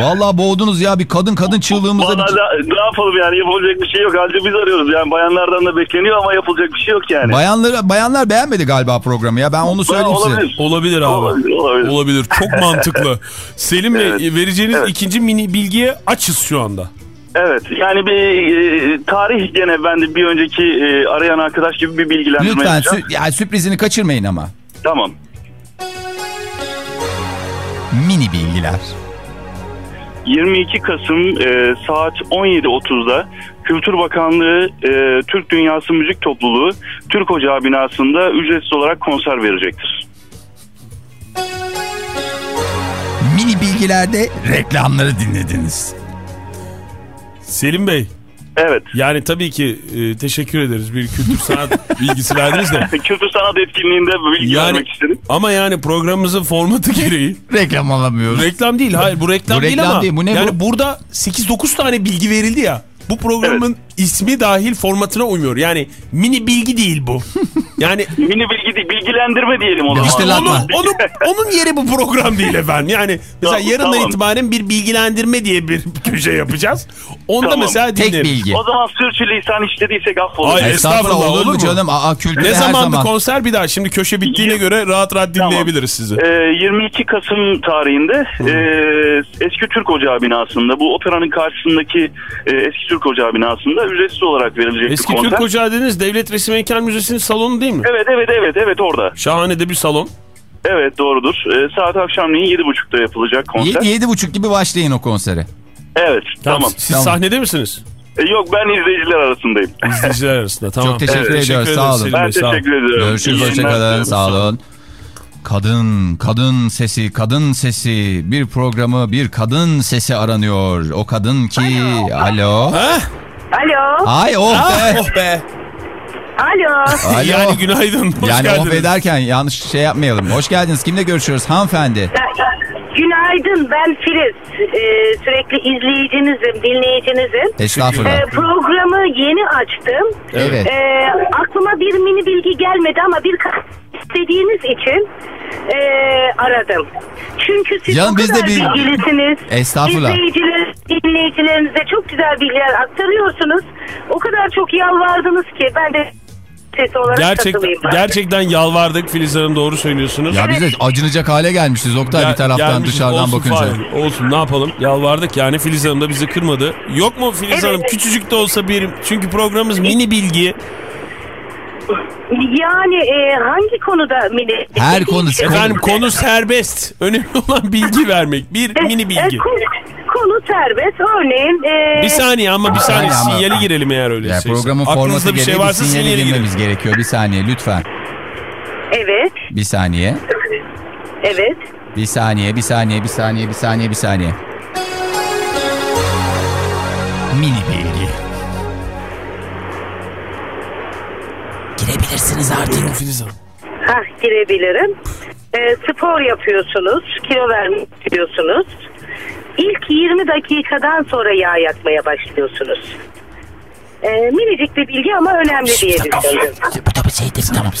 Vallahi boğdunuz ya bir kadın kadın çığlığımıza Vallahi bir... ne yapalım yani yapılacak bir şey yok. Halbuki biz arıyoruz yani bayanlardan da bekleniyor ama yapılacak bir şey yok yani. Bayanları, bayanlar beğenmedi galiba programı ya ben onu söyleyeyim size. olabilir. Olabilir abi. Olabilir, olabilir. Olabilir. Çok mantıklı. Selim Bey Evet. vereceğiniz Evet. ikinci mini bilgiye açız şu anda. Evet yani bir e, tarih gene ben de bir önceki e, arayan arkadaş gibi bir bilgilendirme Lütfen yapacağım. sü- yani sürprizini kaçırmayın ama. Tamam. Mini bilgiler. 22 Kasım e, saat 17.30'da Kültür Bakanlığı e, Türk Dünyası Müzik Topluluğu Türk Ocağı binasında ücretsiz olarak konser verecektir. Mini bilgilerde reklamları dinlediniz. Selim Bey Evet. yani tabii ki e, teşekkür ederiz. Bir kültür sanat bilgisi verdiniz de. Kültür sanat etkinliğinde bilgi Yani vermek istedim. ama yani programımızın formatı gereği Reklam alamıyoruz. reklam değil. Hayır bu reklam, Bu değil reklam ama değil, bu ne yani bu? burada 8-9 tane bilgi verildi ya. Bu programın ismi dahil formatına uymuyor. Yani mini bilgi değil bu. Yani Mini bilgi değil, bilgilendirme diyelim o zaman. İşte onu, onu, onun yeri bu program değil efendim. Yani mesela Tamam, yarından tamam. itibaren bir bilgilendirme diye bir köşe yapacağız. Onda Tamam. mesela Tek dinleriz. bilgi. O zaman sürçülisan işlediysek affola. Hayır. Estağfurullah, olur olur mu canım? Aa, Ne her zamandı zaman. konser bir daha? Şimdi köşe bittiğine göre rahat rahat Tamam. dinleyebiliriz sizi. Ee, 22 Kasım tarihinde e, Eski Türk Ocağı binasında bu operanın karşısındaki e, Eski Türk Ocağı binasında ücretsiz olarak verilecek Eski bir konser. Türk Ocağı dediniz Devlet Resim Heykel Müzesi'nin salonu değil mi? Evet evet evet evet orada. Şahane de bir salon. Evet doğrudur. E, saat akşamleyin 7.30'da yapılacak konser. Yedi, yedi buçuk gibi başlayın o konsere. Evet tamam. Siz Tamam. sahnede misiniz? E, yok ben izleyiciler arasındayım. İzleyiciler arasında tamam. Çok teşekkür Evet, ediyoruz, sağ olun. Ben sağ olun. teşekkür ediyorum. Görüşürüz hoşçakalın sağ olun. Kadın, kadın sesi, kadın sesi. Bir programı bir kadın sesi aranıyor. O kadın ki... Alo. Heh, Alo. Ay oh ah, be. oh be. Alo. Alo. Yani günaydın. Hoş yani geldiniz. oh be derken yanlış şey yapmayalım. Hoş geldiniz. Kimle görüşüyoruz hanımefendi? Günaydın ben Filiz. Ee, sürekli izleyicinizim, dinleyicinizim. Estağfurullah. Ee, programı yeni açtım. Evet. Ee, aklıma bir mini bilgi gelmedi ama bir istediğiniz için ee, aradım. Çünkü siz Canım, o biz de kadar bir- bilgilisiniz. Estağfurullah. İzleyiciler, dinleyicilerinize çok güzel bilgiler aktarıyorsunuz. O kadar çok yalvardınız ki ben de sesi olarak Gerçek, katılayım. gerçekten yalvardık Filiz Hanım doğru söylüyorsunuz. Ya biz de acınacak hale gelmişiz Oktay Gel- bir taraftan gelmişiz, dışarıdan olsun bakınca. Fahir, olsun ne yapalım yalvardık yani Filiz Hanım da bizi kırmadı. Yok mu Filiz Evet. Hanım küçücük de olsa bir çünkü programımız mini bilgi. Yani e, hangi konuda mini? Her konu Efendim konu serbest. Önemli olan bilgi vermek. Bir mini E, bilgi. konu, konu serbest. Örneğin... E, Bir saniye ama bir saniye ama- sinyali girelim eğer öyle Ya şeyse. programın formatı bir şey gereği bir varsa sinyali sinyali girmemiz girelim. gerekiyor. Bir saniye lütfen. Evet, Bir saniye. evet. Bir saniye, bir saniye, bir saniye, bir saniye, bir saniye. Mini bilgi. Girebilirsiniz artık. Filiz Hanım. Hah, girebilirim. E, spor yapıyorsunuz, kilo vermek istiyorsunuz. İlk 20 dakikadan sonra yağ yakmaya başlıyorsunuz. E, minicik bir bilgi ama önemli diye düşündüm. Bu da bir şeydir tamam.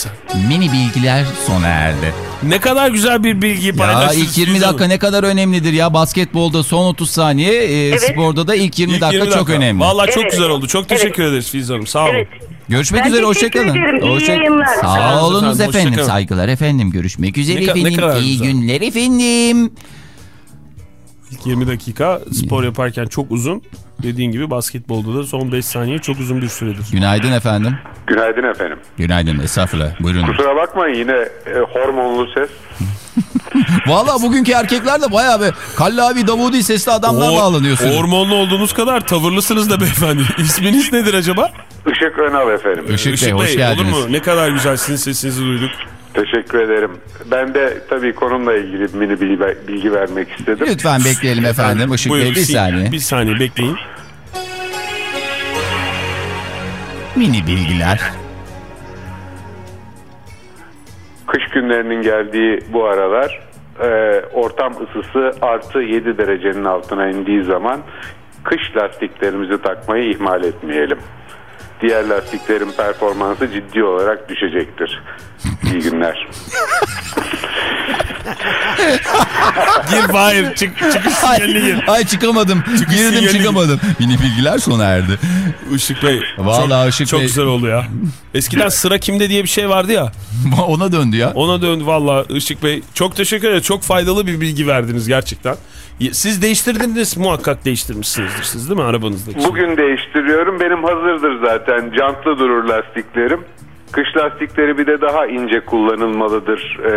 Mini bilgiler sona erdi. Ne kadar güzel bir bilgi Ya paylaştınız. ilk 20 Filiz dakika Hanım. ne kadar önemlidir ya. Basketbolda son 30 saniye, e, Evet. sporda da ilk 20 İlk dakika 20 çok önemli. Vallahi çok Evet. güzel oldu. Çok teşekkür ederiz Filiz Hanım. Sağ olun. Evet. Görüşmek Ben üzere, hoşçakalın. yayınlar. Sağ Sağ olun olunuz efendim, hoşça saygılar efendim. Görüşmek üzere Ne ne efendim. kadar İyi güzel. günler efendim. İlk 20 dakika spor yaparken çok uzun. Dediğin gibi basketbolda da son 5 saniye çok uzun bir süredir. Günaydın efendim. Günaydın efendim. Günaydın estağfurullah. Buyurun. Kusura bakmayın yine e, hormonlu ses. Valla bugünkü erkekler de bayağı bir Kallavi Davudi sesli adamlar bağlanıyorsunuz. Hormonlu olduğunuz kadar tavırlısınız da beyefendi. İsminiz nedir acaba? Işık Önal efendim. Işık Bey hoş Olur geldiniz. mu? Ne kadar güzel sizin sesinizi duyduk. Teşekkür ederim. Ben de tabii konumla ilgili mini bilgi, bilgi vermek istedim. Lütfen bekleyelim efendim. Işık Bey bir saniye. Bir saniye bekleyin. Mini bilgiler. Kış günlerinin geldiği bu aralar e, ortam ısısı artı 7 derecenin altına indiği zaman kış lastiklerimizi takmayı ihmal etmeyelim. Diğer lastiklerin performansı ciddi olarak düşecektir. İyi günler. Gir Fahir. Çık, çıkış sinyaline gir. Ay çıkamadım. Girdim sinyali çıkamadım. Mini bilgiler sona erdi. Işık Bey. Vallahi çok, Işık çok Bey- güzel oldu ya. Eskiden sıra kimde diye bir şey vardı ya. Ona döndü ya. Ona döndü valla Işık Bey. Çok teşekkür ederim. Çok faydalı bir bilgi verdiniz gerçekten. Siz değiştirdiniz muhakkak değiştirmişsinizdir siz değil mi arabanızdaki? Bugün değiştiriyorum. Benim hazırdır zaten. Jantlı durur lastiklerim. Kış lastikleri bir de daha ince kullanılmalıdır. E,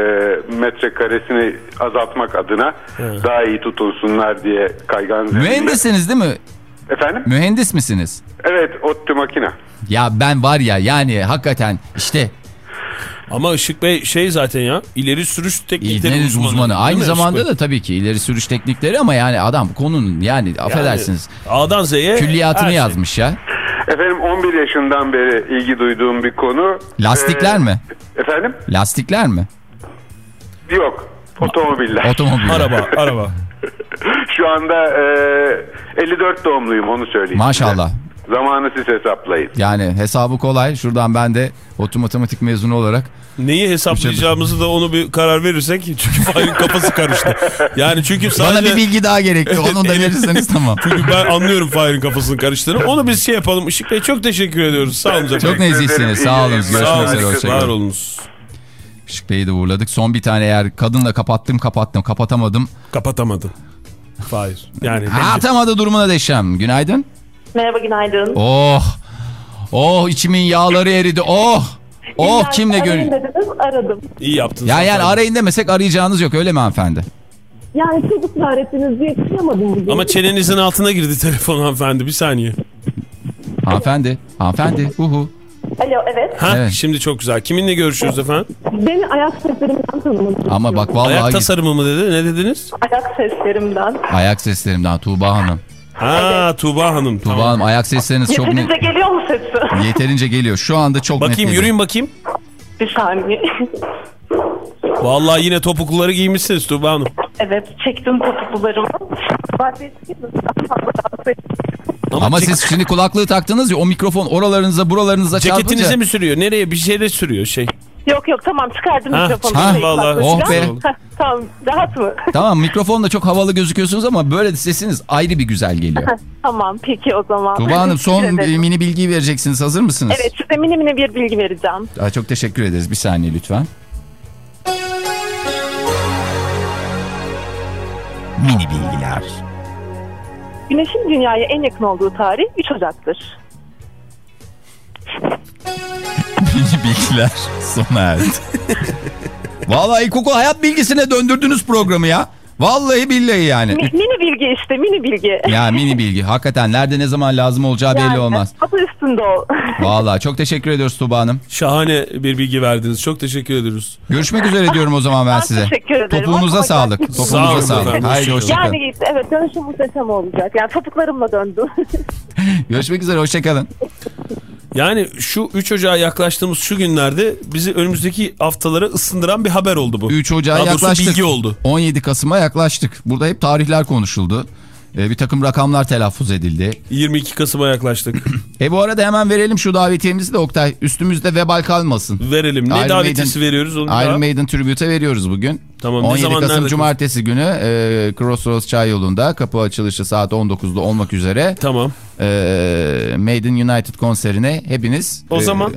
metrekaresini azaltmak adına daha iyi tutulsunlar diye kaygan zeminde. Mühendissiniz değil mi? Efendim? Mühendis misiniz? Evet, ODTÜ makine. Ya ben var ya yani hakikaten işte Ama Işık Bey şey zaten ya ileri sürüş teknikleri İğneniz uzmanı. uzmanı. Aynı mi zamanda da tabii ki ileri sürüş teknikleri ama yani adam konunun yani affedersiniz A'dan Z'ye külliyatını şey. yazmış ya. Efendim 11 yaşından beri ilgi duyduğum bir konu. Lastikler Ee, mi? Efendim? Lastikler mi? Yok. Otomobiller. Otomobil. Araba, araba. Şu anda e, 54 doğumluyum onu söyleyeyim. Maşallah. size. Zamanı siz hesaplayın. Yani hesabı kolay. Şuradan ben de otomatematik mezunu olarak Neyi hesaplayacağımızı da onu bir karar verirsek çünkü Fahir'in kafası karıştı. Yani çünkü sadece... bana bir bilgi daha gerekli. Onu da verirseniz tamam. Çünkü ben anlıyorum Fahir'in kafasının karıştığını. Onu biz şey yapalım. Işık Bey çok teşekkür ediyoruz. Sağ olun. Çok nezihsiniz. Sağ olun. Sağ Görüşmek olun. üzere. Var olunuz. Işık Bey'i de uğurladık. Son bir tane eğer kadınla kapattım kapattım kapatamadım. Kapatamadım. Fahir. Yani Ha, atamadı durumuna deşem. Günaydın. Merhaba günaydın. Oh. Oh içimin yağları eridi. Oh. Oh kimle Arayın gör... dediniz aradım. iyi yaptınız. Ya yani arayın demesek arayacağınız yok öyle mi hanımefendi? Yani çok ısrar ettiniz diye çıkamadım bugün. Ama çenenizin altına girdi telefon hanımefendi. Bir saniye. Hanımefendi. Hanımefendi. Uhu. Alo evet. Ha, Evet. Şimdi çok güzel. Kiminle görüşüyoruz efendim? Beni ayak seslerimden tanımanız Ama bak vallahi Ayak tasarımı mı dedi? Ne dediniz? Ayak seslerimden. ayak seslerimden Tuğba Hanım. Ha Tuğba Hanım. Tuğba Tamam. Hanım ayak sesleriniz çok Yeterince geliyor mu sesi? Yeterince geliyor. Şu anda çok net Bakayım yürüyün bakayım. Bir saniye. Vallahi yine topukluları giymişsiniz Tuğba Hanım. evet çektim topuklularımı. Bazen Ama, siz şimdi kulaklığı taktınız ya o mikrofon oralarınıza buralarınıza Ceketinize çarpınca. mi sürüyor? Nereye? Bir şeyle sürüyor şey. Yok yok tamam çıkardım Ha, mikrofonu. ha, Şey, vallahi. kulaklığı Oh be. Tamam rahat mı? Tamam mikrofonla çok havalı gözüküyorsunuz ama böyle de sesiniz ayrı bir güzel geliyor. tamam peki o zaman. Tuğba Hanım son mini bilgiyi vereceksiniz. Hazır mısınız? Evet size mini mini bir bilgi vereceğim. Aa, çok teşekkür ederiz. Bir saniye lütfen. Mini bilgiler. Güneşin dünyaya en yakın olduğu tarih 3 Ocak'tır. Mini bilgiler sona erdi. Vallahi ilkokul hayat bilgisine döndürdünüz programı ya. Vallahi billahi yani. Mi- mini bilgi işte mini bilgi. Ya mini bilgi. Hakikaten nerede ne zaman lazım olacağı belli Yani, olmaz. Adı üstünde ol. Vallahi çok teşekkür ediyoruz Tuğba Hanım. Şahane bir bilgi verdiniz. Çok teşekkür ediyoruz. Görüşmek üzere diyorum o zaman ben Ben size. teşekkür ederim. Topuğunuza Ama sağlık. gerçekten- Sağ olun Topuğunuza sağlık. efendim, Haydi hoşçakalın. Yani evet dönüşüm muhteşem olacak. Yani topuklarımla döndüm. Görüşmek üzere hoşçakalın. Yani şu 3 Ocağı yaklaştığımız şu günlerde bizi önümüzdeki haftalara ısındıran bir haber oldu bu. 3 Ocağı Daha doğrusu yaklaştık. bilgi oldu. 17 Kasım'a yaklaştık. Burada hep tarihler konuşuldu. Ee, bir takım rakamlar telaffuz edildi. 22 Kasım'a yaklaştık. E bu arada hemen verelim şu davetiyemizi de Oktay. Üstümüzde vebal kalmasın. Verelim. Ne Iron davetiyesi Maiden- veriyoruz onu Iron daha? Maiden Tribute'e veriyoruz bugün. Tamam, ne 17 zaman, Kasım? Cumartesi günü e, Crossroads Çay Yolu'nda kapı açılışı saat 19'da olmak üzere. Tamam. E, Maiden United konserine hepiniz. O e, zaman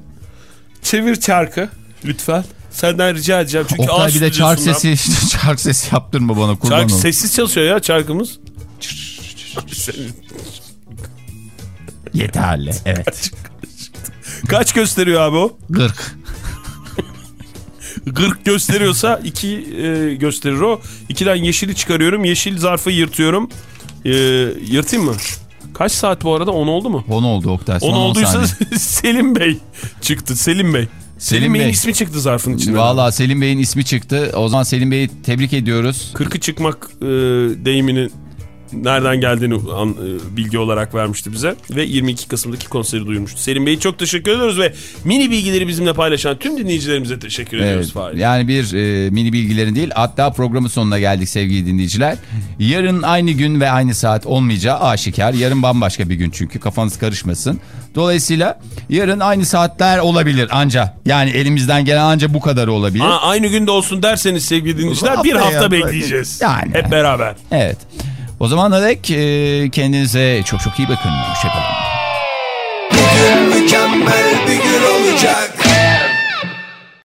çevir çarkı lütfen. Senden rica edeceğim. Çünkü Oktay bir de çark sesi çark sesi yaptırma bana kurban Çark ol. sessiz çalışıyor ya çarkımız. Yeterli evet. Kaç gösteriyor abi o? 40. 40 gösteriyorsa 2 e, gösterir o. 2'den yeşili çıkarıyorum. Yeşil zarfı yırtıyorum. E, yırtayım mı? Kaç saat bu arada? 10 oldu mu? 10 oldu Oktay. son 10 on olduysa. Selim Bey çıktı. Selim Bey. Selim, Selim Bey'in Bey. ismi çıktı zarfın içinde. Valla Selim Bey'in ismi çıktı. O zaman Selim Bey'i tebrik ediyoruz. 40'ı çıkmak e, deyiminin nereden geldiğini an, e, bilgi olarak vermişti bize. Ve 22 Kasım'daki konseri duyurmuştu. Selim Bey'i çok teşekkür ediyoruz ve mini bilgileri bizimle paylaşan tüm dinleyicilerimize teşekkür ediyoruz. Evet, Fahir. yani bir e, mini bilgilerin değil hatta programın sonuna geldik sevgili dinleyiciler. Yarın aynı gün ve aynı saat olmayacağı aşikar. Yarın bambaşka bir gün çünkü kafanız karışmasın. Dolayısıyla yarın aynı saatler olabilir anca. Yani elimizden gelen anca bu kadar olabilir. Aa, aynı günde olsun derseniz sevgili dinleyiciler bir hafta bekleyeceğiz. Yani. Hep beraber. Evet. O zaman dek e, kendinize çok çok iyi bakın. Hoşçakalın. Mükemmel bir gün olacak.